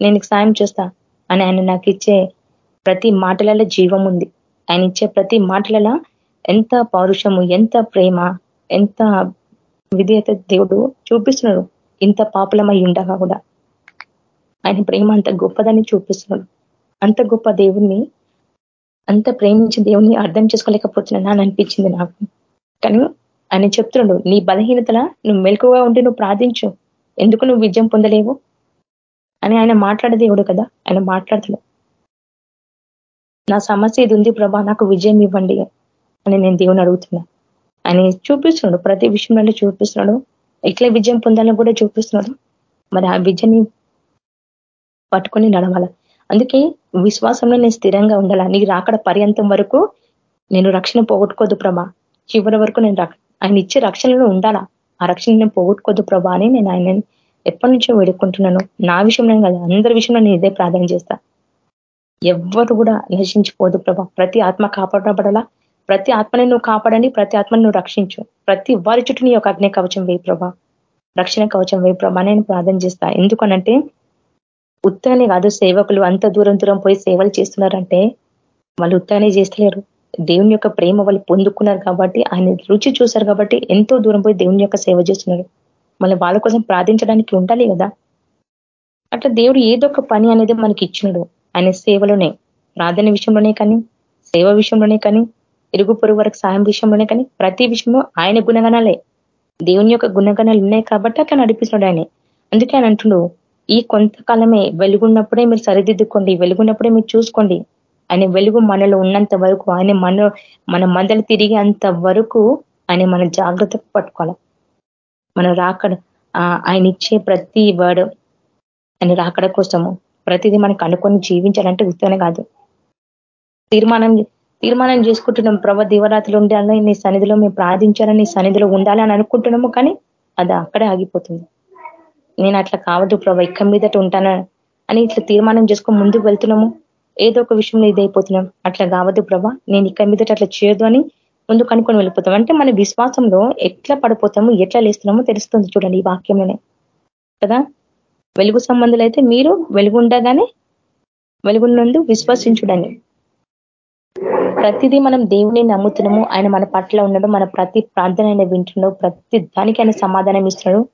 నేను సాయం చేస్తా. అని ఆయన నాకు ఇచ్చే ప్రతి మాటలలో జీవం ఉంది. ఆయన ఇచ్చే ప్రతి మాటలలో ఎంత పౌరుషము ఎంత ప్రేమ ఎంత విధేయత దేవుడు చూపిస్తున్నాడు. ఇంత పాపులమై ఉండగా కూడా ఆయన ప్రేమ అంత గొప్పదని చూపిస్తున్నాడు. అంత గొప్ప దేవుణ్ణి అంత ప్రేమించి దేవుణ్ణి అర్థం చేసుకోలేకపోతున్నా అని అనిపించింది నాకు. కానీ ఆయన చెప్తున్నాడు నీ బలహీనతల నువ్వు మెలకుగా ఉండి నువ్వు ప్రార్థించు. ఎందుకు నువ్వు విజయం పొందలేవు? అని ఆయన మాట్లాడే దేవుడు కదా? ఆయన మాట్లాడతాడు నా సమస్య ఇది ఉంది ప్రభా నాకు విజయం ఇవ్వండి అని నేను దేవుని అడుగుతున్నా. ఆయన చూపిస్తున్నాడు ప్రతి విషయంలో చూపిస్తున్నాడు. ఇట్లా విజయం పొందాలని కూడా చూపిస్తున్నాడు. మరి ఆ విజయాన్ని పట్టుకొని నడవాల. అందుకే విశ్వాసంలో నేను స్థిరంగా ఉండాల? నీ రాకడ పర్యంతం వరకు నేను రక్షణ పోగొట్టుకోదు ప్రభా. చివరి వరకు నేను ఆయన ఇచ్చే రక్షణలో ఉండాలా? ఆ రక్షణ నేను పోగొట్టుకోదు ప్రభా అని నేను ఆయన ఎప్పటి నుంచో వేడుకుంటున్నాను. నా విషయంలో కాదు అందరి విషయంలో నేను ఇదే ప్రార్థన చేస్తా. ఎవ్వరు కూడా నశించిపోదు ప్రభా. ప్రతి ఆత్మ కాపాడబడాలా? ప్రతి ఆత్మని నువ్వు కాపాడని ప్రతి ఆత్మని నువ్వు రక్షించు. ప్రతి వారి చుట్టూ నీ యొక్క అగ్ని కవచం వేయి ప్రభా. రక్షణ కవచం వేయి ప్రభా. నేను ప్రార్థన చేస్తా. ఎందుకనంటే ఉత్తగానే కాదు సేవకులు అంత దూరం దూరం పోయి సేవలు చేస్తున్నారంటే వాళ్ళు ఉత్తగానే చేస్తలేరు. దేవుని యొక్క ప్రేమ వాళ్ళు పొందుకున్నారు కాబట్టి ఆయన రుచి చూశారు కాబట్టి ఎంతో దూరం పోయి దేవుని యొక్క సేవ చేస్తున్నారు. మళ్ళీ వాళ్ళ కోసం ప్రార్థించడానికి ఉండాలి కదా. అట్లా దేవుడు ఏదో ఒక పని అనేది మనకి ఇచ్చినాడు. ఆయన సేవలోనే ప్రార్థన విషయంలోనే కానీ సేవ విషయంలోనే కానీ ఇరుగు పొరుగు వరకు సాయం విషయంలోనే కానీ ప్రతి విషయంలో ఆయన గుణగణాలే. దేవుని యొక్క గుణగణాలు ఉన్నాయి కాబట్టి అట్లా నడిపిస్తున్నాడు ఆయన. అందుకే ఆయన అంటున్నాడు ఈ కొంతకాలమే వెలుగున్నప్పుడే మీరు సరిదిద్దుకోండి వెలుగున్నప్పుడే మీరు చూసుకోండి. ఆయన వెలుగు మనలో ఉన్నంత వరకు ఆయన మన మన మందలు తిరిగేంత వరకు ఆయన మన జాగ్రత్త పట్టుకోవాలి. మన రాకడ ఆయన ఇచ్చే ప్రతి వర్డ్ ఆయన రాకడ కోసము ప్రతిదీ మనకు అనుకొని జీవించాలంటే ఉత్తనే కాదు. తీర్మానం తీర్మానం చేసుకుంటున్నాం. ప్రభ దివరాత్రులు ఉండాలని నీ సన్నిధిలో మేము ప్రార్థించాలని నీ సన్నిధిలో ఉండాలని అనుకుంటున్నాము కానీ అది అక్కడే ఆగిపోతుంది. నేను అట్లా కావద్దు ప్రభా ఇక్క మీదట ఉంటానా అని ఇట్లా తీర్మానం చేసుకొని ముందుకు వెళ్తున్నాము. ఏదో ఒక విషయంలో ఇదైపోతున్నాం. అట్లా కావద్దు ప్రభా నేను ఇక్క మీదట అట్లా చేయదు అని ముందు కనుక్కొని వెళ్ళిపోతాం. అంటే మన విశ్వాసంలో ఎట్లా పడిపోతాము ఎట్లా లేస్తున్నామో తెలుస్తుంది చూడండి ఈ వాక్యంలోనే. కదా? వెలుగు సంబంధాలు అయితే మీరు వెలుగు వెలుగునందు విశ్వసించుడని ప్రతిదీ మనం దేవుని నమ్ముతున్నాము. ఆయన మన పట్ల ఉన్నాడు. మన ప్రతి ప్రార్థన ఆయన వింటున్నాడు. ప్రతి దానికి ఆయన సమాధానం ఇస్తున్నాడు.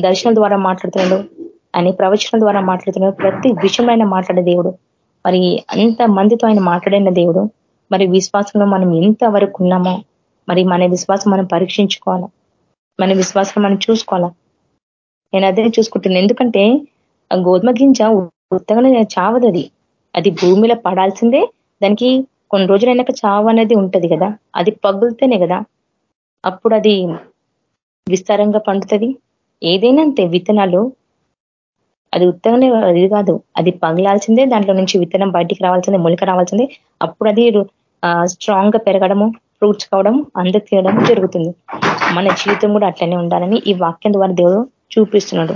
దర్శనం ద్వారా మాట్లాడుతున్నాడు. ఆయన ప్రవచనం ద్వారా మాట్లాడుతున్నాడు. ప్రతి విషయంలో ఆయన మాట్లాడే దేవుడు. మరి అంత మందితో ఆయన మాట్లాడిన దేవుడు. మరి విశ్వాసంలో మనం ఎంత వరకు ఉన్నామో మరి మన విశ్వాసం మనం పరీక్షించుకోవాలా? మన విశ్వాసం మనం చూసుకోవాలా? నేను అదే చూసుకుంటున్నాను ఎందుకంటే గోధుమ గింజ ఉత్తగానే చావదు అది. అది భూమిలో పడాల్సిందే. దానికి కొన్ని రోజులైనాక చావు అనేది ఉంటుంది కదా. అది పగులితేనే కదా. అప్పుడు అది విస్తారంగా పండుతుంది. ఏదైనా అంతే విత్తనాలు అది ఉత్తగానే అది కాదు. అది పగలాల్సిందే. దాంట్లో నుంచి విత్తనం బయటికి రావాల్సిందే మొలిక రావాల్సిందే. అప్పుడు అది స్ట్రాంగ్గా పెరగడము ఫ్రూట్స్ కావడం అంద జరుగుతుంది. మన జీవితం కూడా అట్లనే ఉండాలని ఈ వాక్యం ద్వారా దేవుడు చూపిస్తున్నాడు.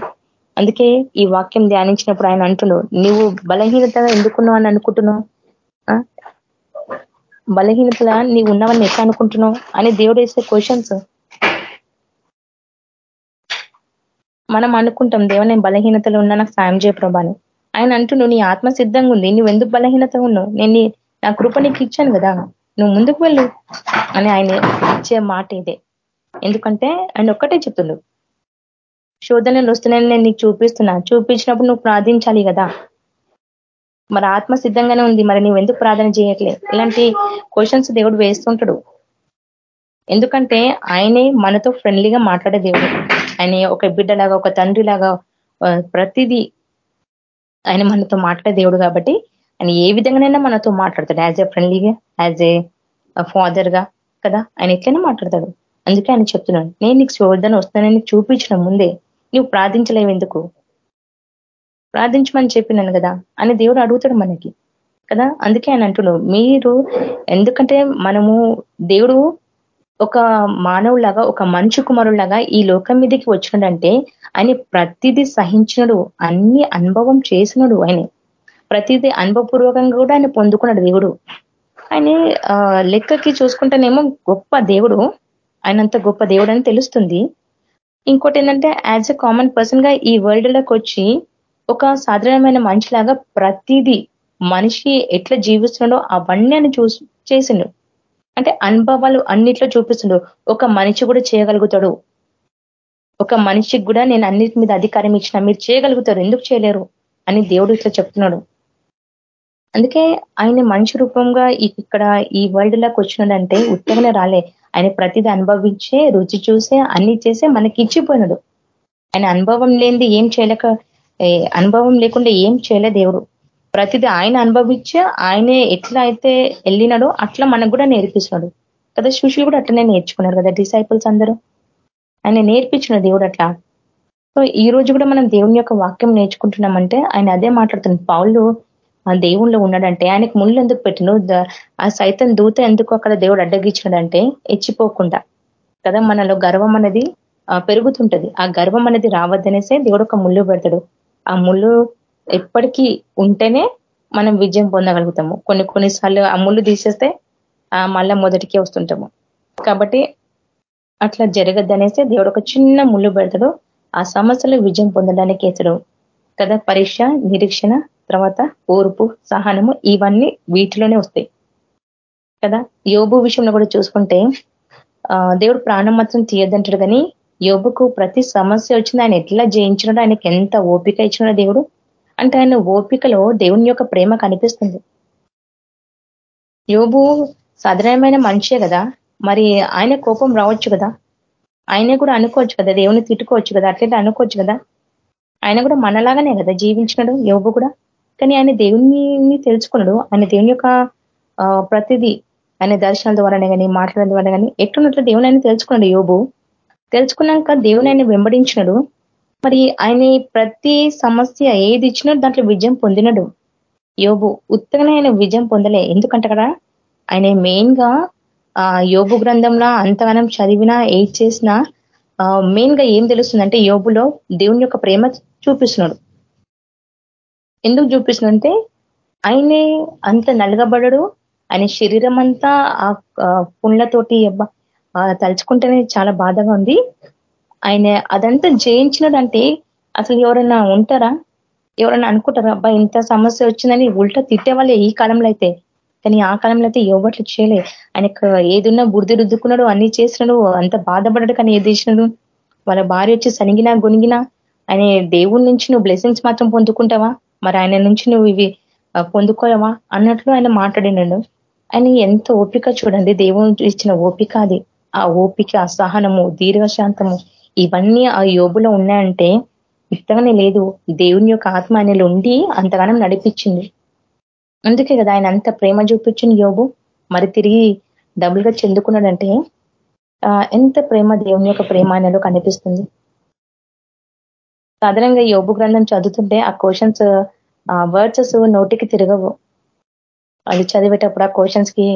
అందుకే ఈ వాక్యం ధ్యానించినప్పుడు ఆయన అంటున్నాడు నువ్వు బలహీనతగా ఎందుకున్నావు అని అనుకుంటున్నావు? బలహీనతగా నీవు ఉన్నావని ఎట్లా అనుకుంటున్నావు? అని దేవుడు వేసే క్వశ్చన్స్ మనం అనుకుంటాం దేవ నేను బలహీనతలో ఉన్నా నాకు సాయం చేయ ప్రభాని ఆయన అంటున్నావు నీ ఆత్మ సిద్ధంగా ఉంది నువ్వు ఎందుకు బలహీనతగా ఉన్నావు? నేను నా కృప నీకు ఇచ్చాను కదా. నువ్వు ముందుకు వెళ్ళు అని ఆయన ఇచ్చే మాట ఇదే. ఎందుకంటే ఆయన ఒక్కటే చెప్తుండు. శోధనలు వస్తున్నాయని నేను నీకు చూపిస్తున్నా. చూపించినప్పుడు నువ్వు ప్రార్థించాలి కదా. మరి ఆత్మ సిద్ధంగానే ఉంది. మరి నువ్వు ఎందుకు ప్రార్థన చేయట్లే ఇలాంటి క్వశ్చన్స్ దేవుడు వేస్తుంటాడు. ఎందుకంటే ఆయనే మనతో ఫ్రెండ్లీగా మాట్లాడే దేవుడు. ఆయన ఒక బిడ్డలాగా ఒక తండ్రి లాగా ప్రతిదీ ఆయన మనతో మాట్లాడే దేవుడు కాబట్టి ఆయన ఏ విధంగానైనా మనతో మాట్లాడతాడు. యాజ్ ఏ ఫ్రెండ్లీగా యాజ్ ఏ ఫాదర్గా కదా ఆయన ఎట్లయినా మాట్లాడతాడు. అందుకే ఆయన చెప్తున్నాడు నేను నీకు శోధన వస్తానని చూపించిన ముందే నువ్వు ప్రార్థించలేవు ఎందుకు? ప్రార్థించమని చెప్పినాను కదా అని దేవుడు అడుగుతాడు మనకి కదా. అందుకే ఆయన అంటున్నాడు మీరు ఎందుకంటే మనము దేవుడు ఒక మానవులాగా ఒక మంచు కుమారులాగా ఈ లోకం మీదకి వచ్చినాడంటే ఆయన ప్రతిదీ సహించినడు అన్ని అనుభవం చేసినడు ఆయన. ప్రతిదీ అనుభవపూర్వకంగా కూడా ఆయన పొందుకున్నాడు దేవుడు. ఆయన లెక్కకి చూసుకుంటేనేమో గొప్ప దేవుడు. ఆయనంత గొప్ప దేవుడు అని తెలుస్తుంది. ఇంకోటి ఏంటంటే యాజ్ ఎ కామన్ పర్సన్గా ఈ వరల్డ్లోకి వచ్చి ఒక సాధారణమైన మనిషిలాగా ప్రతిదీ మనిషి ఎట్లా జీవిస్తున్నాడో అవన్నీ అని చూ చేసిండు. అంటే అనుభవాలు అన్నిట్లో చూపిస్తుండు. ఒక మనిషి కూడా చేయగలుగుతాడు. ఒక మనిషికి కూడా నేను అన్నిటి మీద అధికారం ఇచ్చిన మీరు చేయగలుగుతారు. ఎందుకు చేయలేరు? అని దేవుడు ఇట్లా చెప్తున్నాడు. అందుకే ఆయన మనిషి రూపంగా ఇక్కడ ఈ వరల్డ్లోకి వచ్చినాడంటే ఉత్తగానే రాలే. ఆయన ప్రతిదీ అనుభవించే రుచి చూసే అన్ని చేసే మనకి ఇచ్చిపోయినాడు. ఆయన అనుభవం లేనిది ఏం చేయలేక అనుభవం లేకుండా ఏం చేయలే దేవుడు. ప్రతిదీ ఆయన అనుభవించి ఆయనే ఎట్లా అయితే వెళ్ళినాడో అట్లా మనకు కూడా నేర్పిస్తున్నాడు కదా శిష్యులు కూడా అట్లనే నేర్చుకున్నారు కదా డిసైపుల్స్ అందరూ? ఆయన నేర్పించిన దేవుడు అట్లా. సో ఈ రోజు కూడా మనం దేవుని యొక్క వాక్యం నేర్చుకుంటున్నామంటే ఆయన అదే మాట్లాడుతున్నాడు. పావులు ఆ దేవుళ్ళు ఉన్నాడంటే ఆయనకు ముళ్ళు ఎందుకు పెట్టిను ఆ సైతం దూత ఎందుకు అక్కడ దేవుడు అడ్డగించాడంటే ఎచ్చిపోకుండా. కదా మనలో గర్వం అనేది పెరుగుతుంటది. ఆ గర్వం అనేది రావద్దనేసే దేవుడు ఒక ముళ్ళు పెడతాడు. ఆ ముళ్ళు ఎప్పటికీ ఉంటేనే మనం విజయం పొందగలుగుతాము. కొన్ని కొన్నిసార్లు ఆ ముళ్ళు తీసేస్తే మళ్ళా మొదటికే వస్తుంటాము. కాబట్టి అట్లా జరగద్దనేసి దేవుడు ఒక చిన్న ముళ్ళు పెడతాడు. ఆ సమస్యలో విజయం పొందడానికి వేస్తాడు కదా పరీక్ష నిరీక్షణ తర్వాత ఓర్పు సహనము ఇవన్నీ వీటిలోనే వస్తాయి. కదా? యోబు విషయంలో కూడా చూసుకుంటే దేవుడు ప్రాణం మాత్రం తీయద్దంటాడు కానీ యోబుకు ప్రతి సమస్య వచ్చింది ఆయన ఎట్లా జయించినాడు ఆయనకి ఎంత ఓపిక ఇచ్చినాడో దేవుడు. అంటే ఆయన ఓపికలో దేవుని యొక్క ప్రేమ కనిపిస్తుంది. యోబు సాధారణమైన మనిషే కదా? మరి ఆయన కోపం రావచ్చు కదా? ఆయన కూడా అనుకోవచ్చు కదా? దేవుని తిట్టుకోవచ్చు కదా? అట్లయితే అనుకోవచ్చు కదా? ఆయన కూడా మనలాగానే కదా జీవించినాడు యోబు కూడా? కానీ ఆయన దేవుని తెలుసుకున్నాడు. ఆయన దేవుని యొక్క ప్రతిదీ ఆయన దర్శనాల ద్వారానే కానీ మాట్లాడడం ద్వారా కానీ ఎట్లున్నట్లు దేవుని ఆయన తెలుసుకున్నాడు యోబు. తెలుసుకున్నాక దేవుని ఆయన వెంబడించినాడు. మరి ఆయన ప్రతి సమస్య ఏది ఇచ్చినా దాంట్లో విజయం పొందినడు. యోబు ఉత్తగానే ఆయన విజయం పొందలే. ఎందుకంటే కదా ఆయన మెయిన్గా యోబు గ్రంథంలో అంతగానం చదివినా ఏది చేసినా మెయిన్గా ఏం తెలుస్తుందంటే యోబులో దేవుని యొక్క ప్రేమ చూపిస్తున్నాడు. ఎందుకు చూపిస్తుందంటే ఆయనే అంత నలగబడడు. ఆయన శరీరం అంతా ఆ పుండ్లతోటి తలుచుకుంటేనే చాలా బాధగా ఉంది. ఆయన అదంతా జయించినడంటే అసలు ఎవరైనా ఉంటారా? ఎవరైనా అనుకుంటారా అబ్బా ఇంత సమస్య వచ్చిందని ఉల్టా తిట్టేవాళ్ళే ఈ కాలంలో అయితే. కానీ ఆ కాలంలో అయితే ఎవట్లు చేయలే. ఆయనకు ఏదున్నా బుడిది రుద్దుకున్నాడు అన్ని చేసినాడు అంత బాధపడ్డాడు కానీ ఏది చేసినాడు? వాళ్ళ భార్య వచ్చి సనిగినా గొనిగినా ఆయన దేవుడి నుంచి నువ్వు బ్లెస్సింగ్స్ మాత్రం పొందుకుంటావా? మరి ఆయన నుంచి నువ్వు ఇవి పొందుకోవా అన్నట్లు ఆయన మాట్లాడినాడు. ఆయన ఎంత ఓపిక చూడండి దేవుని ఇచ్చిన ఓపిక అది. ఆ ఓపిక అసహనము దీర్ఘశాంతము ఇవన్నీ ఆ యోగులో ఉన్నాయంటే ఇష్టగానే లేదు. దేవుని యొక్క ఆత్మ ఆయనలో ఉండి అంతగానం నడిపించింది. అందుకే కదా ఆయన అంత ప్రేమ చూపించిన యోగు మరి తిరిగి డబుల్గా చెందుకున్నాడంటే ఎంత ప్రేమ దేవుని యొక్క ప్రేమ ఆయనలో కనిపిస్తుంది. సాధారణంగా యోగు గ్రంథం చదువుతుంటే ఆ క్వశ్చన్స్ ఆ వర్డ్సెస్ నోటికి తిరగవు. అది చదివేటప్పుడు ఆ క్వశ్చన్స్కి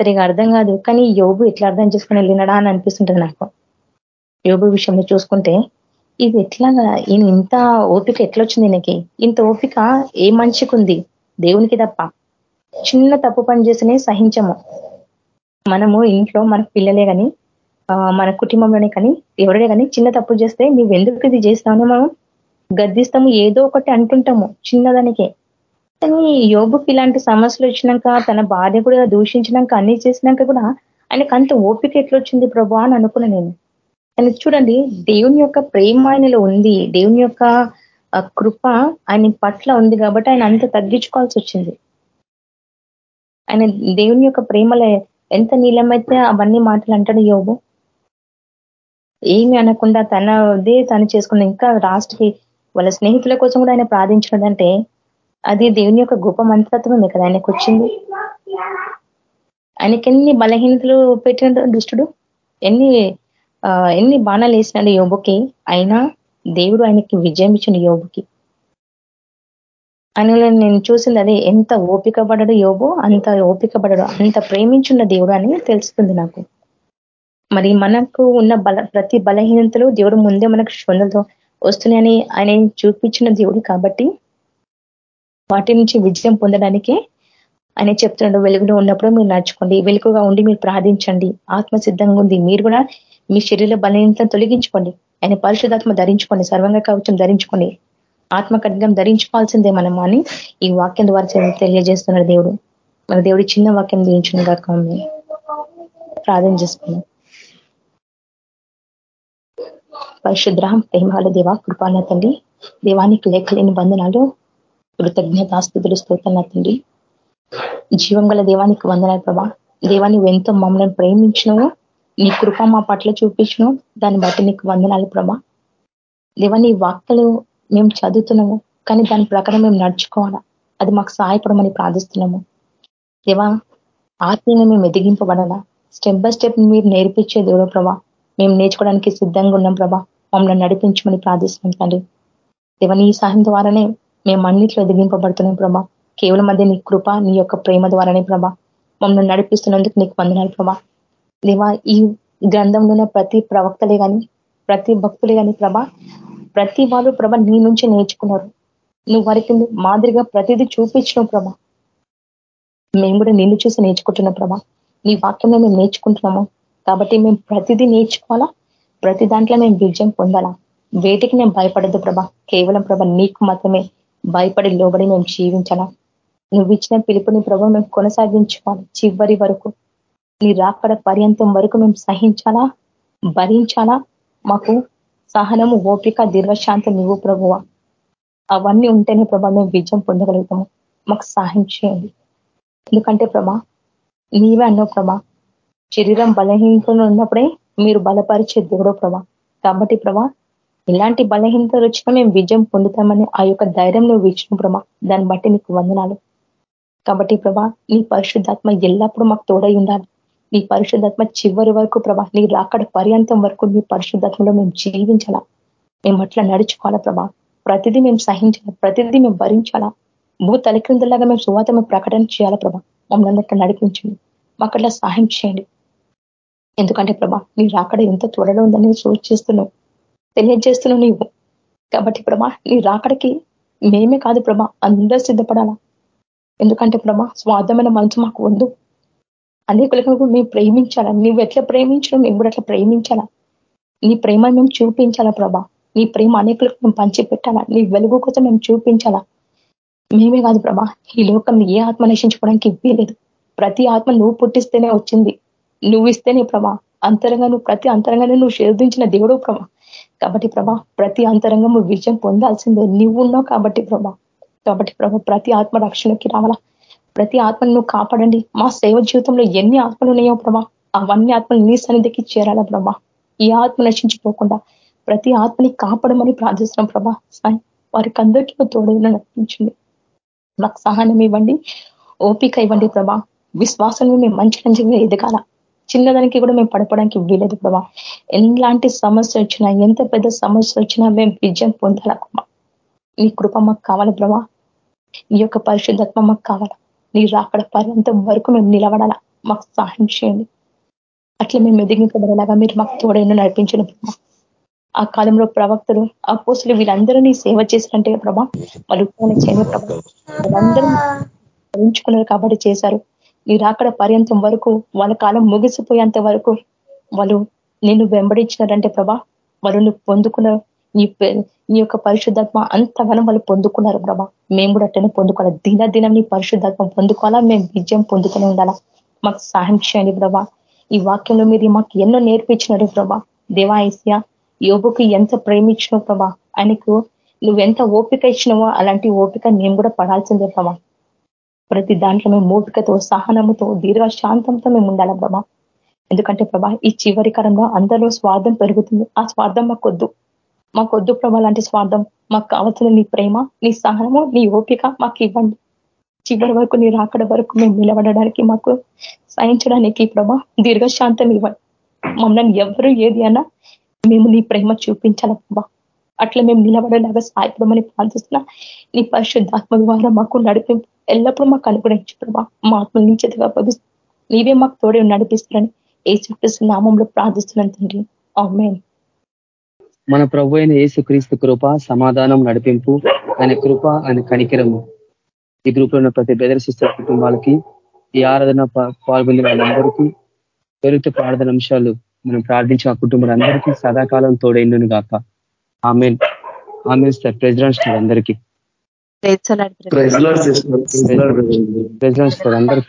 సరిగా అర్థం కాదు. కానీ యోగు ఎట్లా అర్థం చేసుకుని వెళ్ళినడా అని అనిపిస్తుంటుంది నాకు. యోగు విషయంలో చూసుకుంటే ఇది ఎట్లాగా ఈయన ఇంత ఓపిక ఎట్లొచ్చింది ఈయనకి? ఇంత ఓపిక ఏ మనిషికి దేవునికి తప్ప. చిన్న తప్పు పని చేసినే సహించము. మనము ఇంట్లో మన పిల్లలే కానీ మన కుటుంబంలోనే కానీ ఎవరే కానీ చిన్న తప్పు చేస్తే నువ్వు ఎందుకు ఇది చేస్తావని మనం గద్దిస్తాము ఏదో ఒకటి అంటుంటాము చిన్నదానికే. కానీ యోగుకి ఇలాంటి సమస్యలు వచ్చినాక తన భార్య కూడా దూషించినాక అన్ని చేసినాక కూడా ఆయనకు అంత ఓపిక ఎట్లొచ్చింది ప్రభా అని అనుకున్నా నేను. కానీ చూడండి దేవుని యొక్క ప్రేమ ఆయనలో ఉంది. దేవుని యొక్క కృప ఆయన పట్ల ఉంది కాబట్టి ఆయన అంత తగ్గించుకోవాల్సి వచ్చింది. ఆయన దేవుని యొక్క ప్రేమలో ఎంత నీలమైతే అవన్నీ మాటలు అంటాడు యోగు ఏమి అనకుండా తనదే తను చేసుకున్న ఇంకా రాష్ట్రకి వాళ్ళ స్నేహితుల కోసం కూడా ఆయన ప్రార్థించినదంటే అది దేవుని యొక్క గొప్ప మంత్రత్వమే కదా ఆయనకు వచ్చింది. ఆయనకి ఎన్ని బలహీనతలు పెట్టిన దుష్టుడు? ఎన్ని ఎన్ని బాణాలు వేసినాడు యోబుకి? అయినా దేవుడు ఆయనకి విజయం ఇచ్చిన యోబుకి. ఆయనలో నేను చూసింది అదే ఎంత ఓపిక పడడు యోబు అంత ఓపిక పడడు అంత ప్రేమించున్న దేవుడు అని తెలుస్తుంది నాకు. మరి మనకు ఉన్న బల ప్రతి బలహీనతలు దేవుడు ముందే మనకు శొందలతో వస్తున్నాయని ఆయన చూపించిన దేవుడు కాబట్టి వాటి నుంచి విజయం పొందడానికి ఆయన చెప్తున్నాడు. వెలుగులో ఉన్నప్పుడు మీరు నడుచుకోండి. వెలుగుగా ఉండి మీరు ప్రార్థించండి. ఆత్మ సిద్ధంగా ఉంది. మీరు కూడా మీ శరీర బలహీనతను తొలగించుకోండి. ఆయన పరిశుధాత్మ ధరించుకోండి. సర్వంగా కవచం ధరించుకోండి. ఆత్మ ఖడ్గం ధరించుకోవాల్సిందే మనం అని ఈ వాక్యం ద్వారా తెలియజేస్తున్నాడు దేవుడు. మన దేవుడి చిన్న వాక్యం ధరించిన కాక ప్రార్థన చేసుకున్నాం పరిశుద్ర ప్రేమాల దేవ కృపాల తండ్రి దేవానికి లేఖలేని బంధనాలు కృతజ్ఞతాస్తుతులు స్తోత్రాల తండ్రి. జీవం గల దేవానికి వందనాలు ప్రభా. దేవాన్ని ఎంతో మమ్మల్ని ప్రేమించినవు నీ కృప మా పట్ల చూపించను దాన్ని బట్టి నీకు వందనాలు ప్రభా. దేవా నీ వాక్యలు మేము చదువుతున్నాము కానీ దాని ప్రకారం మేము నడుచుకోవాలా? అది మాకు సహాయపడమని ప్రార్థిస్తున్నాము. దేవా ఆత్మీయంగా మేము ఎదిగింపబడాలా? స్టెప్ బై స్టెప్ మీరు నేర్పించే దేవుడు ప్రభా. మేము నేర్చుకోవడానికి సిద్ధంగా ఉన్నాం ప్రభా. మమ్మల్ని నడిపించమని ప్రార్థిస్తున్నాం తండ్రి. దేవ నీ సహాయం ద్వారానే మేము అన్నిట్లో ఎదిగింపబడుతున్నాం ప్రభా. కేవలం అదే నీ కృప నీ యొక్క ప్రేమ ద్వారానే ప్రభా. మమ్మల్ని నడిపిస్తున్నందుకు నీకు వందనాలు ప్రభా. దేవా ఈ గ్రంథంలో ప్రతి ప్రవక్తలే కానీ ప్రతి భక్తులే కానీ ప్రభా ప్రతి వాళ్ళు ప్రభ నీ నుంచి నేర్చుకున్నారు. నువ్వు వారికి మాదిరిగా ప్రతిదీ చూపించినావు ప్రభా. మేము కూడా నిన్ను చూసి నేర్చుకుంటున్నాం ప్రభా. నీ వాక్యంలో మేము నేర్చుకుంటున్నాము. కాబట్టి మేము ప్రతిదీ నేర్చుకోవాలా? ప్రతి దాంట్లో మేము విజయం పొందాలా? వేటికి మేము భయపడద్దు ప్రభా. కేవలం ప్రభ నీకు మాత్రమే భయపడి లోబడి మేము జీవించాలా? నువ్వు ఇచ్చిన పిలుపుని ప్రభావ మేము కొనసాగించుకోవాలి చివరి వరకు. నీ రాకడ పర్యంతం వరకు మేము సహించాలా? భరించాలా? మాకు సహనము ఓపిక దీర్ఘశాంతం నువ్వు ప్రభువ. అవన్నీ ఉంటేనే ప్రభా మేము విజయం పొందగలుగుతాము. మాకు సహాయం చేయండి. ఎందుకంటే ప్రభా నీవే అన్నావు ప్రభా శరీరం బలహీనతలు ఉన్నప్పుడే మీరు బలపరిచే దేవుడో ప్రభా. కాబట్టి ప్రభా ఇలాంటి బలహీనతలు వచ్చినా మేము విజయం పొందుతామని ఆ యొక్క ధైర్యం నువ్వు ఇచ్చిన ప్రభా. దాన్ని బట్టి నీకు వందనాలు. కాబట్టి ప్రభా నీ పరిశుద్ధాత్మ ఎల్లప్పుడూ మాకు తోడై ఉండాలి. నీ పరిశుద్ధాత్మ చివరి వరకు ప్రభా నీ రాకడ పర్యంతం వరకు నీ పరిశుద్ధాత్మలో మేము జీవించాలా? మేము అట్లా నడుచుకోవాలా ప్రభా? ప్రతిదీ మేము సహించాలా? ప్రతిదీ మేము భరించాలా? భూ తలకిందలాగా మేము సువాత మేము ప్రకటన చేయాలా ప్రభా? మమ్మల్ని అట్లా నడిపించండి. మాకు అట్లా సహాయం చేయండి. ఎందుకంటే ప్రభా నీ రాకడ ఎంత త్వరలో ఉందని సూచిస్తున్నావు. తెలియజేస్తున్నావు నీవు. కాబట్టి ప్రభా నీ రాకడికి మేమే కాదు ప్రభా అందరూ సిద్ధపడాలా? ఎందుకంటే ప్రభా స్వార్థమైన మనసు మాకు ఉంది. అనేకులకు మేము ప్రేమించాలా? నువ్వు ఎట్లా ప్రేమించడం మేము కూడా అట్లా ప్రేమించాలా? నీ ప్రేమ మేము చూపించాలా ప్రభా? నీ ప్రేమ అనేకులకు మేము పంచిపెట్టాలా? నీ వెలుగు కోసం మేము చూపించాలా? మేమే కాదు ప్రభా ఈ లోకం ఏ ఆత్మ నశించుకోవడానికి ఇవ్వలేదు ప్రతి ఆత్మ నువ్వు పుట్టిస్తేనే వచ్చింది. నువ్వు ఇస్తేనే ప్రభా అంతరంగా నువ్వు ప్రతి అంతరంగానే నువ్వు శోధించిన దేవుడు ప్రభా. కాబట్టి ప్రభా ప్రతి అంతరంగము విజయం పొందాల్సిందే. నువ్వు ఉన్నావు కాబట్టి ప్రభా. కాబట్టి ప్రభా ప్రతి ఆత్మ రక్షణకి రావాలా. ప్రతి ఆత్మను నువ్వు కాపాడండి. మా సేవ జీవితంలో ఎన్ని ఆత్మలు ఉన్నాయో ప్రభా అవన్నీ ఆత్మలు నీ సన్నిధికి చేరాలా ప్రభా. ఈ ఆత్మ నశించిపోకుండా ప్రతి ఆత్మని కాపాడమని ప్రార్థిస్తున్నాం ప్రభా. సాయి వారికి అందరికీ తోడైనా నడిపించండి. మాకు సహాయం ఇవ్వండి. ఓపిక ఇవ్వండి ప్రభా. విశ్వాసంలో మేము మంచి మంచిగా ఎదగాల. చిన్నదానికి కూడా మేము పడిపోవడానికి వీలేదు ప్రభా. ఎలాంటి సమస్య వచ్చినా ఎంత పెద్ద సమస్య వచ్చినా మేము విజయం పొందాల నీ కృప మాకు కావాలి ప్రభా. నీ యొక్క పరిశుద్ధత్వ మాకు కావాలా. నీ రాకడ పర్యంతం వరకు మేము నిలబడాలా. మాకు సహాయం చేయండి. అట్లా మేము ఎదిగించబడేలాగా మీరు మాకు తోడైనా నడిపించిన ప్రభా. ఆ కాలంలో ప్రవక్తలు ఆ పోస్టులు వీళ్ళందరూ నీ సేవ చేసినంటే ప్రభా వాళ్ళు చేయని ప్రభా. వాళ్ళందరూ భరించుకున్నారు కాబట్టి చేశారు. నీ రాకడ పర్యంతం వరకు వాళ్ళ కాలం ముగిసిపోయేంత వరకు వాళ్ళు నిన్ను వెంబడించినారంటే ప్రభా వాళ్ళు నువ్వు పొందుకున్న నీ నీ యొక్క పరిశుద్ధాత్మ అంతగానం వాళ్ళు పొందుకున్నారు ప్రభా. మేము కూడా అట్టనే పొందుకోవాలి. దిన దినం నీ పరిశుద్ధాత్మ పొందుకోవాలా. మేము విజయం పొందుకుని ఉండాలా. మాకు సహాయం చేయండి ప్రభా. ఈ వాక్యంలో మీరు మాకు ఎన్నో నేర్పించినారు ప్రభా. దేవాయస్య యోగుకి ఎంత ప్రేమించినావు ప్రభా. ఆయనకు నువ్వెంత ఓపిక ఇచ్చినావో అలాంటి ఓపిక మేము కూడా పడాల్సిందే ప్రభా. ప్రతి దాంట్లో మేము మూపికతో సహనముతో దీర్ఘశాంతంతో మేము ఉండాలి ప్రభా ఎందుకంటే ప్రభా ఈ చివరి కాలంలో అందరిలో స్వార్థం పెరుగుతుంది. ఆ స్వార్థం మాకొద్దు మాకొద్దు ప్రభా లాంటి స్వార్థం. మాకు కావాల్సిన నీ ప్రేమ నీ సహనము నీ ఓపిక మాకు ఇవ్వండి. చివరి వరకు నీ రాకడ వరకు మేము నిలబడడానికి మాకు సహించడానికి ప్రభా దీర్ఘశాంతం ఇవ్వండి. మమ్మల్ని ఎవరు ఏది అన్నా మేము నీ ప్రేమ చూపించాల ప్రభా? అట్లా మేము నిలబడేలాగా సాయపడమని ప్రార్థిస్తున్నా. నీ పరిశుద్ధాత్మ ద్వారా మాకు నడిపింపు ఎల్లప్పుడూ మాకు అనుగ్రహించు ప్రభా. మా ఆత్మ నించేదిగా భవిస్తూ నీవే మాకు తోడే నడిపిస్తున్నాను ఏ చుట్టూ నామంలో ప్రార్థిస్తున్నాను తండ్రి. మన ప్రభు అయిన ఏసు క్రీస్తు కృప సమాధానం నడిపింపు ఆయన కృప ఆయన కనికిరము. ఈ గ్రూప్లో ఉన్న ప్రతి బెదర్ సిస్టర్ కుటుంబాలకి ఈ ఆరాధన పాల్గొనే వాళ్ళందరికీ పెరుగుతూ ప్రార్థన అంశాలు మనం ప్రార్థించిన కుటుంబాలందరికీ సదాకాలం తోడైండును గాక ఆమె ఆమె సార్ ప్రెసిడెంట్ అందరికీ ప్రెసిడెంట్ అందరూ